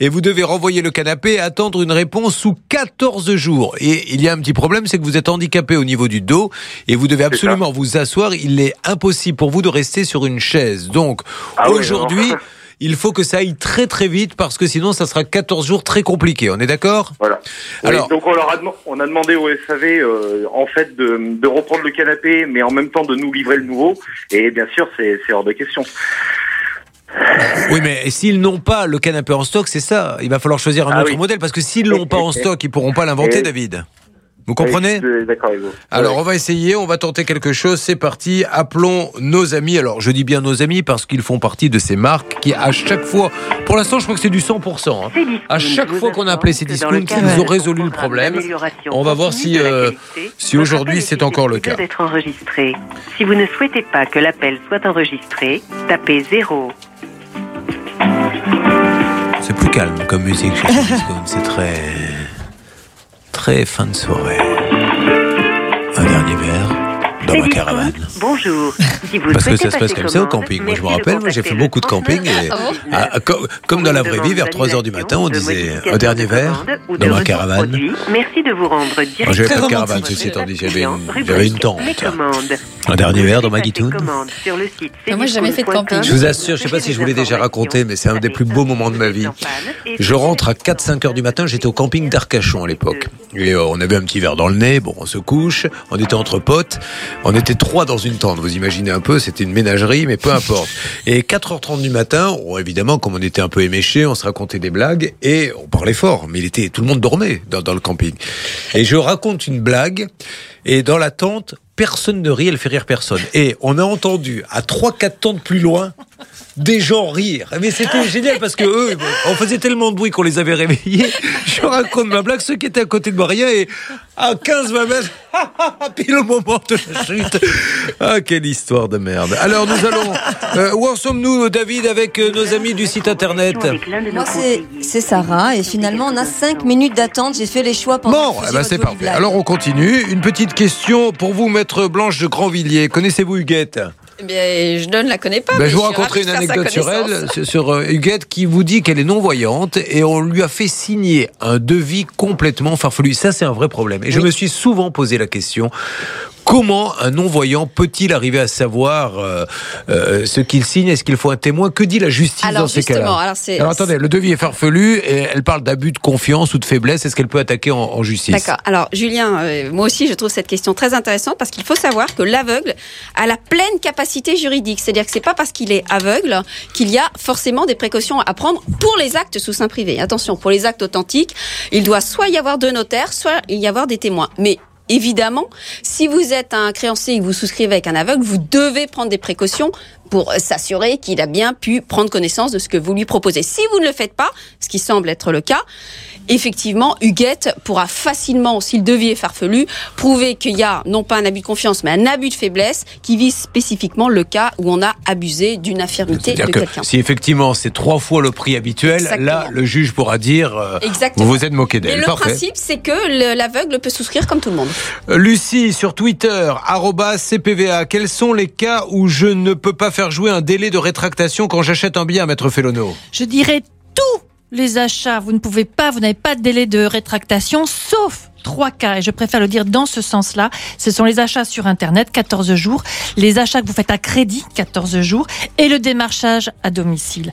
et vous devez renvoyer le canapé et attendre une réponse sous 14 jours. Et il y a un petit problème, c'est que vous êtes handicapé au niveau du dos et vous devez absolument vous asseoir. Il est impossible pour vous de rester sur une chaise. Donc, Ah aujourd'hui, il faut que ça aille très très vite parce que sinon, ça sera 14 jours très compliqués. On est d'accord? Voilà. Alors- Oui, donc on leur a, dem- on a demandé au SAV euh, en fait de, de reprendre le canapé, mais en même temps de nous livrer le nouveau. Et bien sûr, c'est hors de question. Oui, mais s'ils n'ont pas le canapé en stock, c'est ça. Il va falloir choisir un Ah autre oui. modèle parce que s'ils l'ont pas en stock, ils pourront pas l'inventer, David. Vous comprenez Oui, je suis D'accord avec vous. Alors, on va essayer, on va tenter quelque chose. C'est parti. Appelons nos amis. Alors, je dis bien nos amis parce qu'ils font partie de ces marques qui, à chaque fois, pour l'instant, je crois que c'est du 100%. hein. À chaque fois qu'on a appelé ces discounts, ils ont résolu le problème. On va voir si, euh, si aujourd'hui c'est encore le cas. d'être enregistré. Si vous ne souhaitez pas que l'appel soit enregistré, tapez 0. C'est plus calme comme musique chez ces discounts. C'est très. Très fin de soirée. Un dernier verre dans ma caravane. Bonjour. Si vous Parce que ça se passe comme ça au camping. Moi, je me rappelle, moi, j'ai fait beaucoup de camping. Et, 39 ah, comme, comme dans la vraie vie, vers 3 heures du matin, on disait un dernier verre dans ma caravane. Merci de vous rendre Moi, directement. j'avais pas de caravane, ceci étant dit. J'avais une, tente. Un dernier verre dans ma guitoune. Moi, j'ai jamais fait de camping. Je vous assure, je sais pas si je vous l'ai déjà raconté, mais c'est un des plus beaux moments de ma vie. Je rentre à 4-5 heures du matin, j'étais au camping d'Arcachon à l'époque. Et euh, on avait un petit verre dans le nez, bon, on se couche, on était entre potes, on était trois dans une tente, vous imaginez un peu, c'était une ménagerie, mais peu importe. Et 4h30 du matin, bon, évidemment, comme on était un peu éméchés, on se racontait des blagues, et on parlait fort, mais il était, tout le monde dormait dans, dans le camping. Et je raconte une blague, et dans la tente, personne ne rit, elle fait rire personne. Et on a entendu à 3-4 tentes plus loin des gens rire. Mais c'était génial parce que eux, on faisait tellement de bruit qu'on les avait réveillés. Je raconte ma blague, ceux qui étaient à côté de moi, rien, et à 15-20 mètres, pile au moment de la chute. Ah, quelle histoire de merde. Alors nous allons. euh, où en sommes-nous, David, avec euh, nos amis du site internet? Moi, c'est- c'est Sarah, et finalement, on a 5 minutes d'attente. J'ai fait les choix pendant Bon, eh ben, c'est parfait. Alors on continue. Une petite question pour vous, maître Blanche de Grandvilliers. Connaissez-vous Huguette? Eh bien, je ne la connais pas. Ben, mais je vous raconterai une anecdote sur elle, sur, euh, Huguette, qui vous dit qu'elle est non-voyante et on lui a fait signer un devis complètement farfelu. Ça, c'est un vrai problème. Et je me suis souvent posé la question Comment un non-voyant peut-il arriver à savoir euh, euh, ce qu'il signe? Est-ce qu'il faut un témoin? Que dit la justice Alors, dans ces cas-là? justement, alors c'est- attendez, le devis est farfelu et elle parle d'abus de confiance ou de faiblesse. Est-ce qu'elle peut attaquer en, en justice? D'accord. Alors, Julien, euh, moi aussi, je trouve cette question très intéressante parce qu'il faut savoir que l'aveugle a la pleine capacité juridique. C'est-à-dire que c'est pas parce qu'il est aveugle qu'il y a forcément des précautions à prendre pour les actes sous seing privé. Attention, pour les actes authentiques, il doit soit y avoir deux notaires, soit il y avoir des témoins. Mais Évidemment, si vous êtes un créancier et que vous souscrivez avec un aveugle, vous devez prendre des précautions pour s'assurer qu'il a bien pu prendre connaissance de ce que vous lui proposez. Si vous ne le faites pas, ce qui semble être le cas, effectivement, Huguette pourra facilement, si le devis est farfelu, prouver qu'il y a non pas un abus de confiance, mais un abus de faiblesse qui vise spécifiquement le cas où on a abusé d'une infirmité de que quelqu'un. si effectivement c'est trois fois le prix habituel, là le juge pourra dire euh, vous vous êtes moqué d'elle. le Parfait. principe, c'est que le- l'aveugle peut souscrire comme tout le monde. Euh, Lucie sur Twitter @cpva. Quels sont les cas où je ne peux pas faire jouer un délai de rétractation quand j'achète un bien, maître Félono Je dirais tous les achats. Vous ne pouvez pas, vous n'avez pas de délai de rétractation, sauf trois cas. Et je préfère le dire dans ce sens-là. Ce sont les achats sur Internet, 14 jours. Les achats que vous faites à crédit, 14 jours. Et le démarchage à domicile.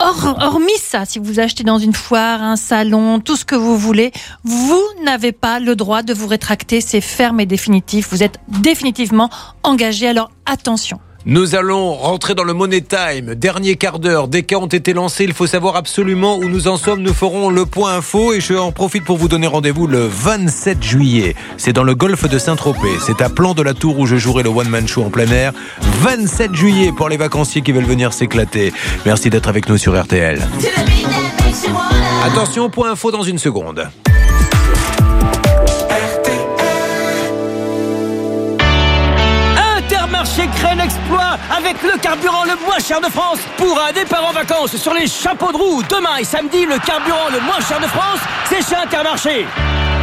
Hor- hormis ça, si vous achetez dans une foire, un salon, tout ce que vous voulez, vous n'avez pas le droit de vous rétracter. C'est ferme et définitif. Vous êtes définitivement engagé. Alors attention. Nous allons rentrer dans le Money Time. Dernier quart d'heure. Des cas ont été lancés. Il faut savoir absolument où nous en sommes. Nous ferons le point info et je en profite pour vous donner rendez-vous le 27 juillet. C'est dans le golfe de Saint-Tropez. C'est à Plan de la Tour où je jouerai le One Man Show en plein air. 27 juillet pour les vacanciers qui veulent venir s'éclater. Merci d'être avec nous sur RTL. Attention, point info dans une seconde. Intermarché crée l'exploit avec le carburant le moins cher de France pour un départ en vacances sur les chapeaux de roue. Demain et samedi, le carburant le moins cher de France, c'est chez Intermarché.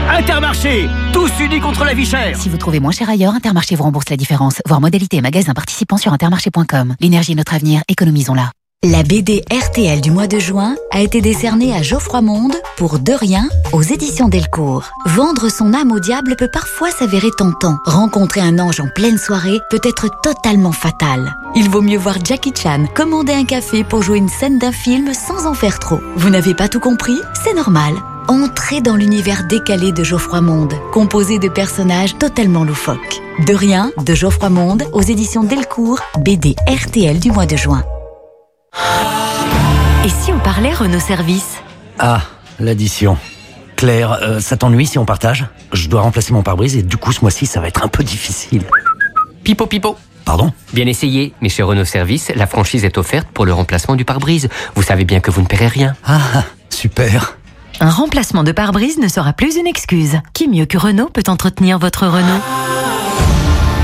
Intermarché, tous unis contre la vie chère. Si vous trouvez moins cher ailleurs, Intermarché vous rembourse la différence. Voir modalité et magasin participant sur intermarché.com. L'énergie est notre avenir, économisons-la. La BD RTL du mois de juin a été décernée à Geoffroy Monde pour De Rien aux éditions Delcourt. Vendre son âme au diable peut parfois s'avérer tentant. Rencontrer un ange en pleine soirée peut être totalement fatal. Il vaut mieux voir Jackie Chan commander un café pour jouer une scène d'un film sans en faire trop. Vous n'avez pas tout compris? C'est normal. Entrez dans l'univers décalé de Geoffroy Monde, composé de personnages totalement loufoques. De Rien de Geoffroy Monde aux éditions Delcourt, BD RTL du mois de juin. Et si on parlait Renault Service Ah, l'addition. Claire, euh, ça t'ennuie si on partage Je dois remplacer mon pare-brise et du coup ce mois-ci ça va être un peu difficile. Pipo pipo. Pardon Bien essayé, mais chez Renault Service, la franchise est offerte pour le remplacement du pare-brise. Vous savez bien que vous ne paierez rien. Ah, super. Un remplacement de pare-brise ne sera plus une excuse. Qui mieux que Renault peut entretenir votre Renault?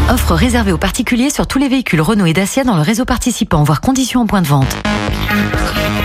Offre réservée aux particuliers sur tous les véhicules Renault et Dacia dans le réseau participant, voire conditions en point de vente.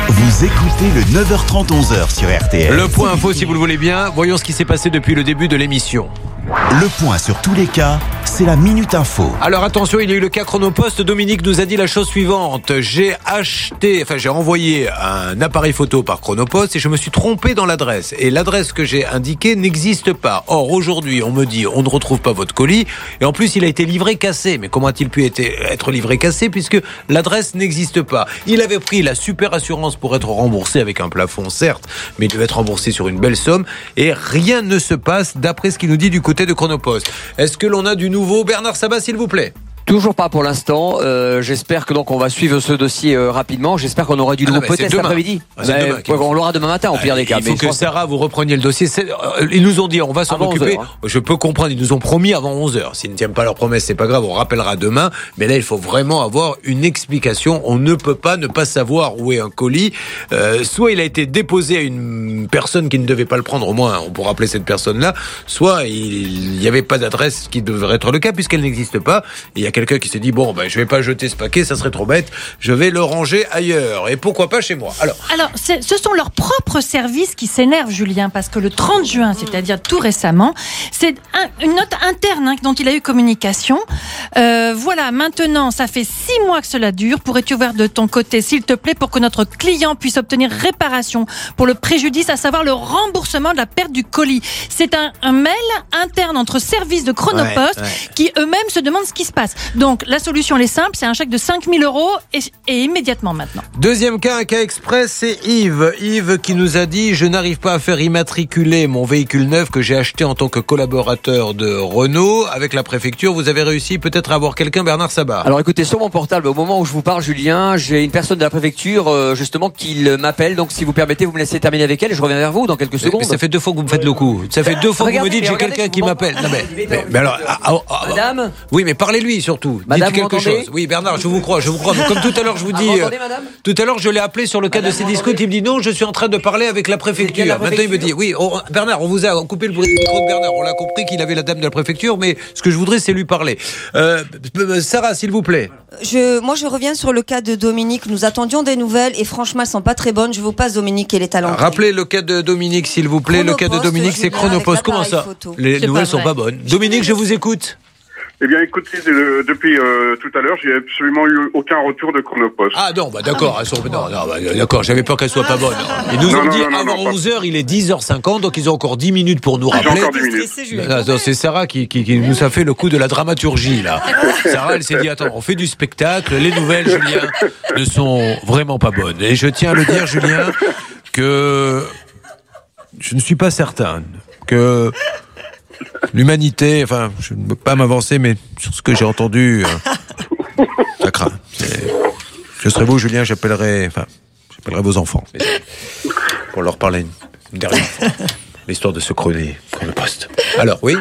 Vous écoutez le 9h30 11h sur RTL. Le point info si vous le voulez bien. Voyons ce qui s'est passé depuis le début de l'émission. Le point sur tous les cas, c'est la minute info. Alors attention, il y a eu le cas Chronopost. Dominique nous a dit la chose suivante. J'ai acheté, enfin j'ai envoyé un appareil photo par Chronopost et je me suis trompé dans l'adresse. Et l'adresse que j'ai indiquée n'existe pas. Or aujourd'hui, on me dit on ne retrouve pas votre colis et en plus il a été livré cassé. Mais comment a-t-il pu être, livré cassé puisque l'adresse n'existe pas? Il avait pris la super assurance pour être remboursé avec un plafond certes, mais il devait être remboursé sur une belle somme et rien ne se passe d'après ce qu'il nous dit du côté de Chronopost. Est-ce que l'on a du nouveau Bernard Sabat s'il vous plaît? Toujours pas pour l'instant. Euh, J'espère que donc on va suivre ce dossier euh, rapidement. J'espère qu'on aura du Ah nouveau peut-être cet après-midi. Ah, ouais, on l'aura demain matin au pire des cas. Il mais faut que Sarah vous repreniez le dossier. Euh, Ils nous ont dit, on va s'en occuper. 11 heures, hein. Je peux comprendre, ils nous ont promis avant 11h. S'ils ne tiennent pas leur promesse, c'est pas grave, on rappellera demain. Mais là, il faut vraiment avoir une explication. On ne peut pas ne pas savoir où est un colis. Euh, soit il a été déposé à une personne qui ne devait pas le prendre, au moins on pourra appeler cette personne-là. Soit il n'y avait pas d'adresse qui devrait être le cas puisqu'elle n'existe pas. Et il y a quelqu'un qui s'est dit bon, ben, je vais pas jeter ce paquet, ça serait trop bête, je vais le ranger ailleurs. Et pourquoi pas chez moi? Alors, Alors, ce sont leurs propres services qui s'énervent, Julien, parce que le 30 juin, c'est-à-dire tout récemment, c'est un- une note interne hein, dont il a eu communication. Euh, voilà, maintenant, ça fait six mois que cela dure. Pourrais-tu ouvrir de ton côté, s'il te plaît, pour que notre client puisse obtenir réparation pour le préjudice, à savoir le remboursement de la perte du colis? C'est un, un mail interne entre services de Chronopost Ouais, ouais. qui eux-mêmes se demandent ce qui se passe. Donc, la solution, elle est simple, c'est un chèque de 5000 euros et, et immédiatement maintenant. Deuxième cas, un cas express, c'est Yves. Yves qui nous a dit Je n'arrive pas à faire immatriculer mon véhicule neuf que j'ai acheté en tant que collaborateur de Renault avec la préfecture. Vous avez réussi peut-être à avoir quelqu'un, Bernard Sabat Alors écoutez, sur mon portable, au moment où je vous parle, Julien, j'ai une personne de la préfecture euh, justement qui m'appelle. Donc si vous permettez, vous me laissez terminer avec elle et je reviens vers vous dans quelques secondes. mais ça fait deux fois que vous me faites le coup. Ça fait deux fois que vous me dites j'ai quelqu'un qui m'appelle. Non, mais, mais- mais alors, ah, ah, ah, Madame Oui, mais parlez-lui surtout. Madame, Dites quelque chose. Oui, Bernard, je vous crois, je vous crois. Comme tout à l'heure, je vous Ah, dis. vous euh, entendez, madame? tout à l'heure, je l'ai appelé sur le cas de ces discours. Il me dit non, je suis en train de parler avec la préfecture. la Maintenant, il me dit oui, on- Bernard, on vous a coupé le bruit du micro de Bernard. On l'a compris qu'il avait la dame de la préfecture, mais ce que je voudrais, c'est lui parler. Euh, Sarah, s'il vous plaît. Je, moi, je reviens sur le cas de Dominique. Nous attendions des nouvelles et franchement, elles sont pas très bonnes. Je vous passe Dominique et les talents. Rappelez le cas de Dominique, s'il vous plaît. le cas de Dominique, c'est Chronopost. Comment ça photo. Les nouvelles pas sont pas bonnes. Dominique, je vous écoute. Eh bien, écoutez, de- depuis euh, tout à l'heure, j'ai absolument eu aucun retour de Chronopost. Ah non, bah d'accord, elles sont- non, non, bah, d'accord, j'avais peur qu'elles soient pas bonnes. Ils nous Non, ont non, dit avant non, pas- 11h, il est 10h50, donc ils ont encore 10 minutes pour nous rappeler. encore 10 minutes. Non, non, c'est Sarah qui, qui- qui nous a fait le coup de la dramaturgie, là. Sarah, elle s'est dit, attends, on fait du spectacle, les nouvelles, Julien, ne sont vraiment pas bonnes. Et je tiens à le dire, Julien, que je ne suis pas certain que l'humanité, enfin, je ne peux pas m'avancer, mais sur ce que j'ai entendu, euh, ça craint. Je serai vous, Julien, j'appellerai, enfin, j'appellerai vos enfants pour leur parler une, une dernière fois. L'histoire de ce chroné, chronopost. Alors, oui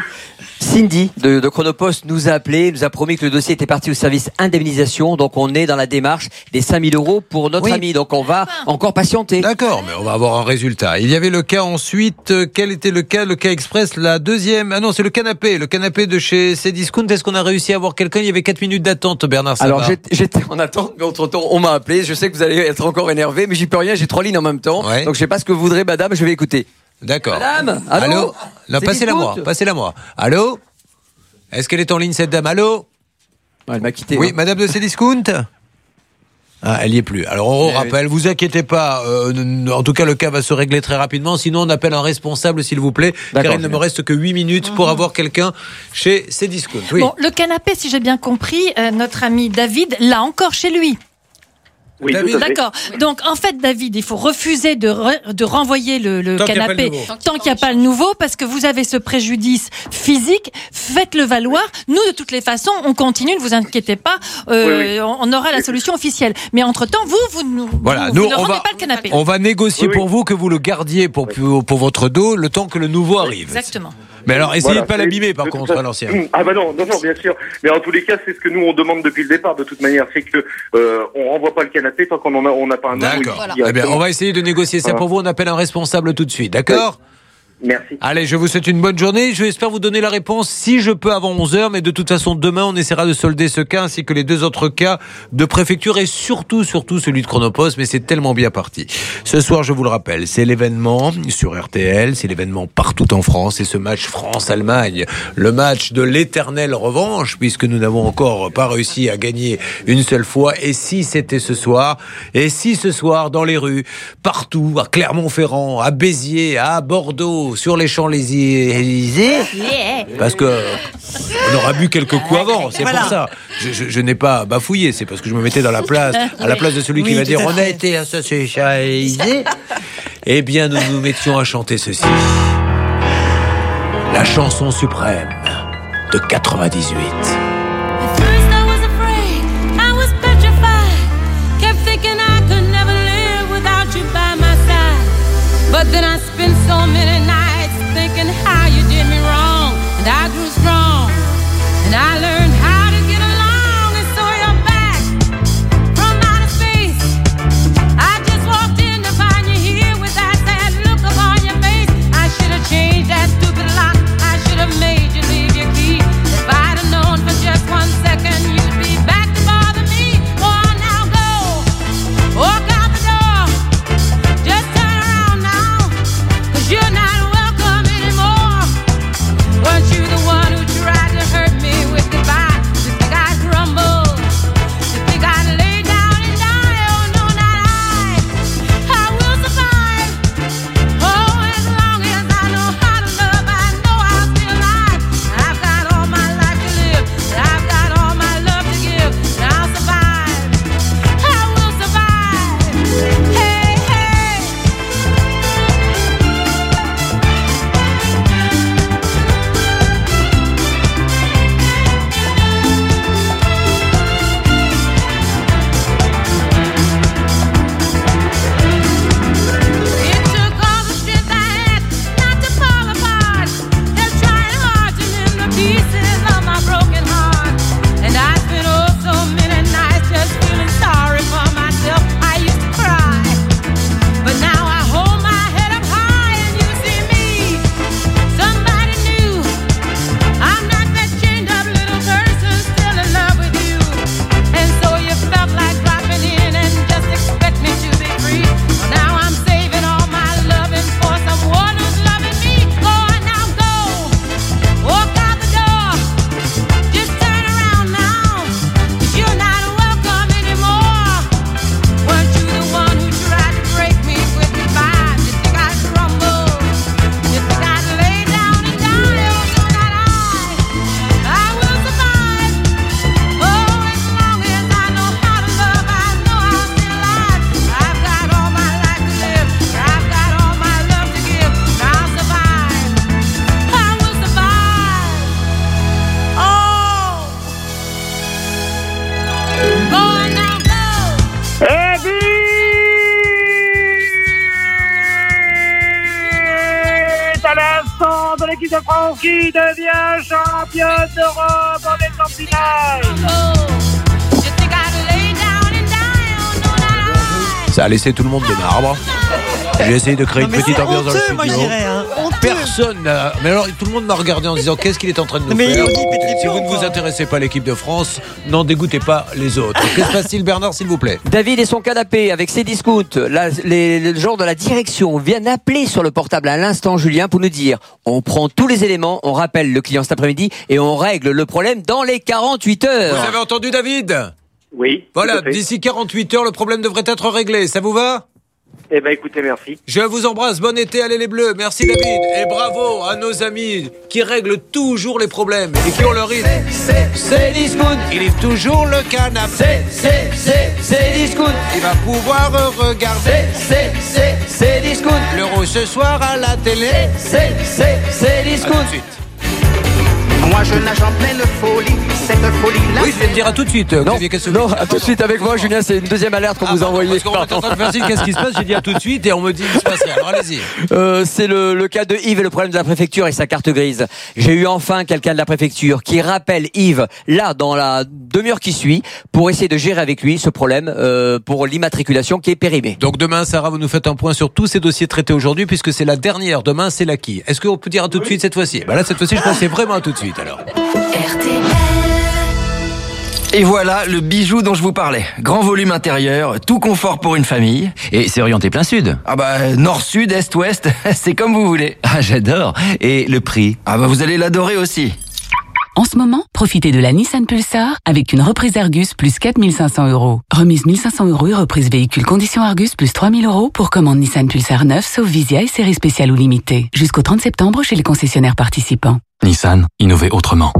Cindy de, de Chronopost nous a appelé, nous a promis que le dossier était parti au service indemnisation. Donc on est dans la démarche des 5000 euros pour notre Oui. ami. Donc on va encore patienter. D'accord, mais on va avoir un résultat. Il y avait le cas ensuite, quel était le cas? Le cas express, la deuxième. Ah non, c'est le canapé. Le canapé de chez Cdiscount. Est-ce qu'on a réussi à avoir quelqu'un? Il y avait 4 minutes d'attente, Bernard Sabat. Alors j'étais- j'étais en attente, mais entre temps on m'a appelé. Je sais que vous allez être encore énervé, mais j'y peux rien. J'ai trois lignes en même temps. Donc je sais pas ce que vous voudrez, madame. Je vais écouter. D'accord. Madame, allô Non, C'est passez-la moi. Passez-la moi. Allô Est-ce qu'elle est en ligne, cette dame? Allô Elle m'a quitté. Oui, hein. madame de Cdiscount ah, elle y est plus. Alors on Eh rappelle, vous inquiétez pas. euh, en tout cas, le cas va se régler très rapidement. Sinon, on appelle un responsable, s'il vous plaît, car il ne me reste que 8 minutes pour avoir quelqu'un chez Cdiscount. Oui. Bon, le canapé, si j'ai bien compris, euh, notre ami David l'a encore chez lui. Oui. D'accord. Donc en fait, David, il faut refuser de, re- de renvoyer le, le Tant qu'il y a pas canapé tant qu'il n'y a pas le nouveau, parce que vous avez ce préjudice physique. Faites-le valoir. Nous, de toutes les façons, on continue. Ne vous inquiétez pas. Euh, Oui, oui. On aura la solution officielle. Mais entre temps, vous, vous, nous- Voilà, vous, nous, vous ne on rendez va, pas le canapé. on va négocier Oui, oui. pour vous que vous le gardiez pour, pour, pour votre dos le temps que le nouveau arrive. Exactement. Mais alors, essayez Voilà, de pas l'abîmer par contre, à façon- l'ancien. Ah bah non, non, non, bien sûr. Mais en tous les cas, c'est ce que nous on demande depuis le départ. De toute manière, c'est que euh, on renvoie pas le canapé tant qu'on en a, on n'a pas un D'accord. ici, Eh bien, on va essayer de négocier ça Voilà. pour vous. On appelle un responsable tout de suite. D'accord? Merci. Allez, je vous souhaite une bonne journée. Je espère vous donner la réponse si je peux avant 11h. Mais de toute façon, demain, on essaiera de solder ce cas ainsi que les deux autres cas de préfecture et surtout, surtout celui de Chronopost. Mais c'est tellement bien parti. Ce soir, je vous le rappelle, c'est l'événement sur RTL. C'est l'événement partout en France. Et ce match France-Allemagne, le match de l'éternelle revanche, puisque nous n'avons encore pas réussi à gagner une seule fois. Et si c'était ce soir? Et si ce soir, dans les rues, partout, à Clermont-Ferrand, à Béziers, à Bordeaux, sur les Champs-Élysées, parce que on aura bu quelques coups avant, c'est Voilà. pour ça. Je, je- je n'ai pas bafouillé, c'est parce que je me mettais dans la place, à la place de celui qui va dire à on a été associé aux Champs-Élysées. Eh bien, nous nous mettions à chanter ceci. La chanson suprême de 98. A laissé tout le monde de marbre. J'ai essayé de créer Non, une petite ambiance dans le honteux, moi, studio. je dirais, hein. Honteux. Personne n'a. Mais alors, tout le monde m'a regardé en disant qu'est-ce qu'il est en train de nous mais faire il Si vous ne vous intéressez pas à l'équipe de France, n'en dégoûtez pas les autres. Que se passe-t-il, Bernard, s'il vous plaît? David et son canapé avec ses discounts. La- les, les gens de la direction viennent appeler sur le portable à l'instant, Julien, pour nous dire on prend tous les éléments, on rappelle le client cet après-midi et on règle le problème dans les 48 heures. Vous avez entendu, David? Oui. Voilà, d'ici 48 heures, le problème devrait être réglé. Ça vous va? Eh ben, écoutez, merci. Je vous embrasse, bon été, allez les bleus, merci David, et bravo à nos amis qui règlent toujours les problèmes et qui ont le rythme. C'est discount, il est toujours le canapé. C'est, c'est, c'est discount, il va pouvoir regarder. C'est, c'est, c'est discount, l'euro ce soir à la télé. C'est, c'est, c'est discount. Moi je nage en pleine folie, cette folie-là. Oui, je vais te dire à tout de suite, Non, Xavier Kassovitz. non, à tout de suite avec moi, Julien, c'est une deuxième alerte qu'on Ah, vous a envoyée. Parce qu'on en train de faire signe, qu'est-ce qui se passe? J'ai dit à tout de suite et on me dit il se passe rien. Alors allez-y. Euh, c'est le, le cas de Yves et le problème de la préfecture et sa carte grise. J'ai eu enfin quelqu'un de la préfecture qui rappelle Yves là dans la demi-heure qui suit pour essayer de gérer avec lui ce problème euh, pour l'immatriculation qui est périmée. Donc demain, Sarah, vous nous faites un point sur tous ces dossiers traités aujourd'hui, puisque c'est la dernière. Demain, c'est l'acquis. Est-ce qu'on peut dire à tout de suite cette fois-ci? Bah Là, cette fois-ci, je pense que c'est vraiment à tout de suite. Alors. Et voilà le bijou dont je vous parlais. Grand volume intérieur, tout confort pour une famille. Et c'est orienté plein sud. Ah bah nord-sud, est-ouest, c'est comme vous voulez. Ah j'adore. Et le prix? Ah bah vous allez l'adorer aussi. En ce moment, profitez de la Nissan Pulsar avec une reprise Argus plus 4500 euros. Remise 1500 euros et reprise véhicule condition Argus plus 3000 euros pour commande Nissan Pulsar 9 sauf Visia et série spéciale ou limitée. Jusqu'au 30 septembre chez les concessionnaires participants. Nissan, innover autrement.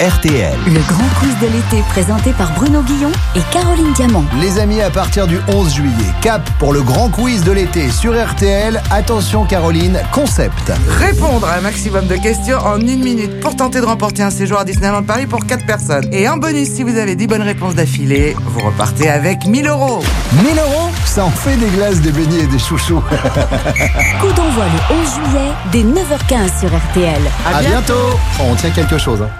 RTL. Le grand quiz de l'été présenté par Bruno Guillon et Caroline Diamant. Les amis, à partir du 11 juillet, cap pour le grand quiz de l'été sur RTL. Attention Caroline, concept. Répondre à un maximum de questions en une minute pour tenter de remporter un séjour à Disneyland Paris pour 4 personnes. Et en bonus, si vous avez 10 bonnes réponses d'affilée, vous repartez avec 1000 euros. 1000 euros Ça en fait des glaces, des beignets et des chouchous. Coup d'envoi le 11 juillet dès 9h15 sur RTL. À, bientôt. On tient quelque chose. hein.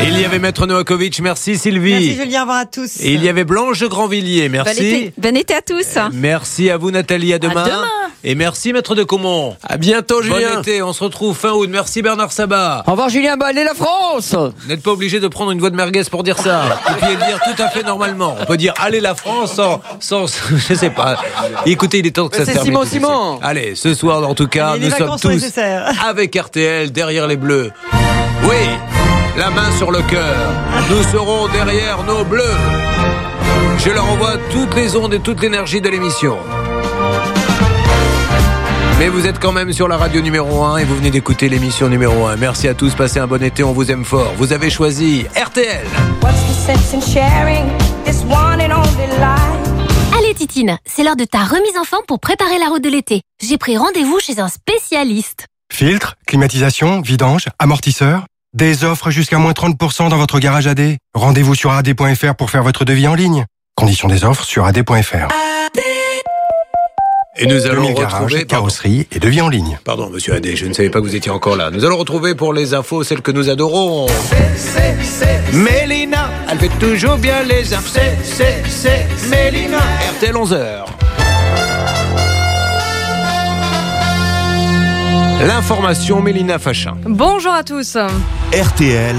Il y avait Maître Novakovic, merci Sylvie. Merci Julien, au revoir à tous. Et il y avait Blanche Grandvilliers, merci. Bon été, bon été à tous. Merci à vous Nathalie, à demain. demain. Et merci Maître de Comont. À bientôt Julien. Bon été, on se retrouve fin août. Merci Bernard Sabat. Au revoir Julien, allez la France Vous n'êtes pas obligé de prendre une voix de merguez pour dire ça. Vous pouvez le dire tout à fait normalement. On peut dire allez la France sans, sans je sais pas. Écoutez, il est temps que ça se C'est termine. Simon, tout ceci. Simon. Allez, ce soir en tout cas, nous sommes tous avec RTL derrière les bleus. Oui, la main sur le cœur. Nous serons derrière nos bleus. Je leur envoie toutes les ondes et toute l'énergie de l'émission. Mais vous êtes quand même sur la radio numéro 1 et vous venez d'écouter l'émission numéro 1. Merci à tous, passez un bon été, on vous aime fort. Vous avez choisi RTL. Allez Titine, c'est l'heure de ta remise en forme pour préparer la route de l'été. J'ai pris rendez-vous chez un spécialiste. Filtre, climatisation, vidange, amortisseur. Des offres jusqu'à moins 30% dans votre garage AD. Rendez-vous sur ad.fr pour faire votre devis en ligne. Conditions des offres sur ad.fr. Et nous allons 2000 garages, retrouver. Carrosserie et devis en ligne. pardon, monsieur Adé, je ne savais pas que vous étiez encore là. Nous allons retrouver pour les infos celles que nous adorons. Mélina, elle fait toujours bien les infos. C'est, c'est, c'est Mélina. RTL 11h. L'information, Mélina Fachin. Bonjour à tous. RTL,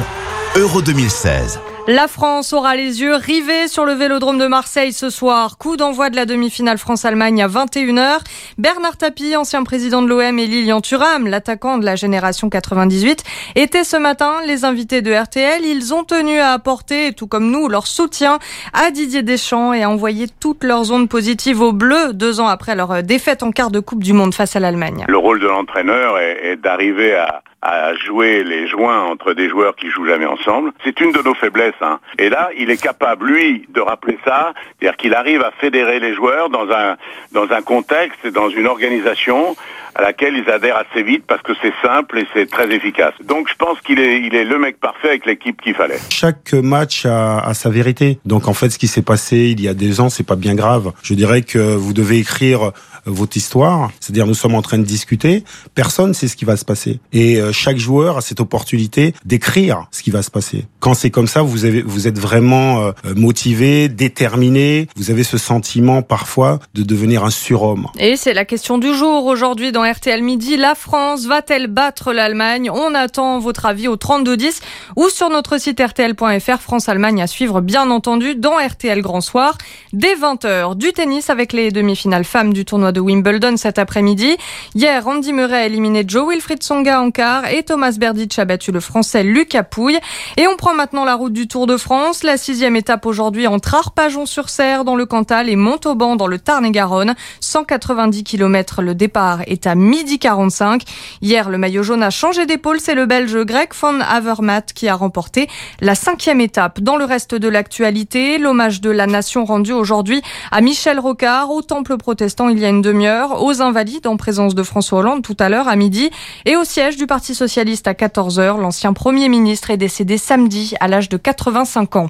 Euro 2016. La France aura les yeux rivés sur le vélodrome de Marseille ce soir. Coup d'envoi de la demi-finale France-Allemagne à 21h. Bernard Tapie, ancien président de l'OM, et Lilian Thuram, l'attaquant de la génération 98, étaient ce matin les invités de RTL. Ils ont tenu à apporter, tout comme nous, leur soutien à Didier Deschamps et à envoyer toutes leurs ondes positives aux Bleus deux ans après leur défaite en quart de Coupe du Monde face à l'Allemagne. Le rôle de l'entraîneur est, est d'arriver à, à jouer les joints entre des joueurs qui jouent jamais ensemble. C'est une de nos faiblesses. Hein. Et là, il est capable, lui, de rappeler ça, c'est-à-dire qu'il arrive à fédérer les joueurs dans un, dans un contexte, dans une organisation à laquelle ils adhèrent assez vite parce que c'est simple et c'est très efficace. Donc je pense qu'il est, il est le mec parfait avec l'équipe qu'il fallait. Chaque match a, a, sa vérité. Donc en fait, ce qui s'est passé il y a deux ans, c'est pas bien grave. Je dirais que vous devez écrire votre histoire, c'est-à-dire nous sommes en train de discuter, personne sait ce qui va se passer. Et euh, chaque joueur a cette opportunité d'écrire ce qui va se passer. Quand c'est comme ça, vous avez, vous êtes vraiment euh, motivé, déterminé, vous avez ce sentiment parfois de devenir un surhomme. Et c'est la question du jour aujourd'hui dans RTL Midi. La France va-t-elle battre l'Allemagne? On attend votre avis au 3210 ou sur notre site rtl.fr France-Allemagne à suivre bien entendu dans RTL Grand Soir dès 20h. Du tennis avec les demi-finales femmes du tournoi de Wimbledon cet après-midi. Hier, Andy Murray a éliminé Joe Wilfried Songa en quart et Thomas Berdych a battu le français Lucas Pouille. Et on prend maintenant la route du Tour de France. La sixième étape aujourd'hui entre Arpajon-sur-Serre dans le Cantal et Montauban dans le Tarn-et-Garonne. 190 km le départ est à midi 45. Hier, le maillot jaune a changé d'épaule. C'est le Belge Greg von Avermaet qui a remporté la cinquième étape. Dans le reste de l'actualité, l'hommage de la nation rendu aujourd'hui à Michel Rocard au temple protestant il y a une demi-heure, aux Invalides en présence de François Hollande tout à l'heure à midi et au siège du Parti Socialiste à 14h. L'ancien Premier ministre est décédé samedi à l'âge de 85 ans.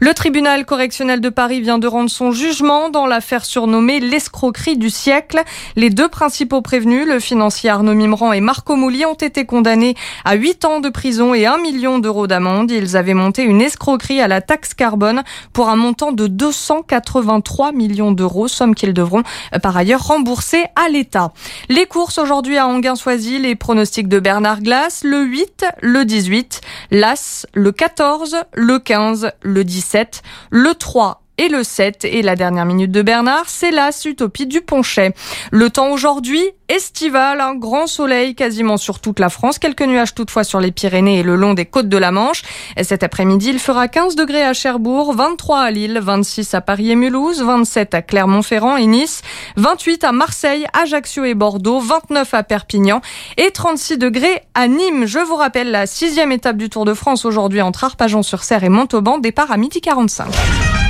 Le tribunal correctionnel de Paris vient de rendre son jugement dans l'affaire surnommée l'escroquerie du siècle. Les deux principaux prévenus, le financier Arnaud Mimran et Marco Mouli, ont été condamnés à 8 ans de prison et 1 million d'euros d'amende. Ils avaient monté une escroquerie à la taxe carbone pour un montant de 283 millions d'euros, somme qu'ils devront euh, par ailleurs rembourser à l'État. Les courses aujourd'hui à Anguin-Soisy, les pronostics de Bernard Glass, le 8, le 18, l'As, le 14, le 15, le 17, le 3 et le 7. Et la dernière minute de Bernard, c'est la Utopie du Ponchet. Le temps aujourd'hui, estival, un grand soleil quasiment sur toute la France, quelques nuages toutefois sur les Pyrénées et le long des côtes de la Manche. Et cet après-midi, il fera 15 degrés à Cherbourg, 23 à Lille, 26 à Paris et Mulhouse, 27 à Clermont-Ferrand et Nice, 28 à Marseille, Ajaccio et Bordeaux, 29 à Perpignan et 36 degrés à Nîmes. Je vous rappelle la sixième étape du Tour de France aujourd'hui entre Arpajon-sur-Serre et Montauban, départ à midi 45.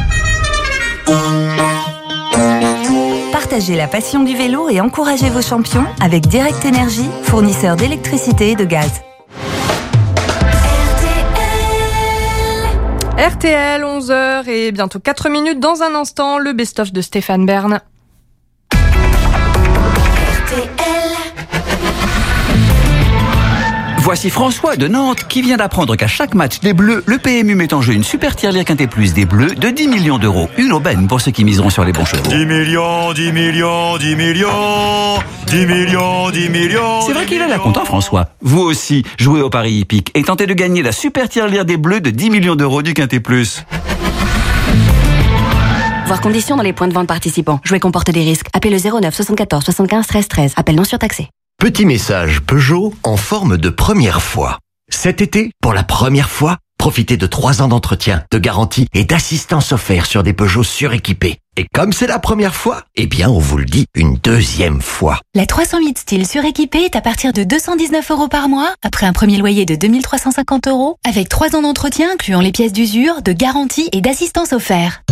Partagez la passion du vélo et encouragez vos champions avec Direct Énergie, fournisseur d'électricité et de gaz. RTL, 11h et bientôt 4 minutes dans un instant, le best-of de Stéphane Bern. Voici François de Nantes qui vient d'apprendre qu'à chaque match des Bleus, le PMU met en jeu une super tirelire quintet plus des Bleus de 10 millions d'euros. Une aubaine pour ceux qui miseront sur les bons chevaux. 10 millions, 10 millions, 10 millions, 10 millions, 10 millions. C'est vrai qu'il a la content François. Vous aussi, jouez au Paris hippique et tentez de gagner la super tirelire des Bleus de 10 millions d'euros du quintet plus. Voir conditions dans les points de vente participants. Jouer comporte des risques. Appelez le 09 74 75 13 13. Appel non surtaxé. Petit message Peugeot en forme de première fois. Cet été, pour la première fois, profitez de 3 ans d'entretien, de garantie et d'assistance offerte sur des Peugeot suréquipés. Et comme c'est la première fois, eh bien on vous le dit une deuxième fois. La 308 style suréquipée est à partir de 219 euros par mois, après un premier loyer de 2350 euros, avec 3 ans d'entretien incluant les pièces d'usure, de garantie et d'assistance offerte.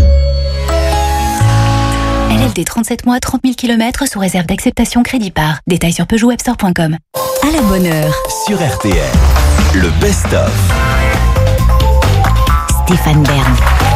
LLD 37 mois, 30 000 km sous réserve d'acceptation crédit par. Détails sur PeugeotWebstore.com. À la bonne heure. Sur RTL, le best-of. Stéphane Bern.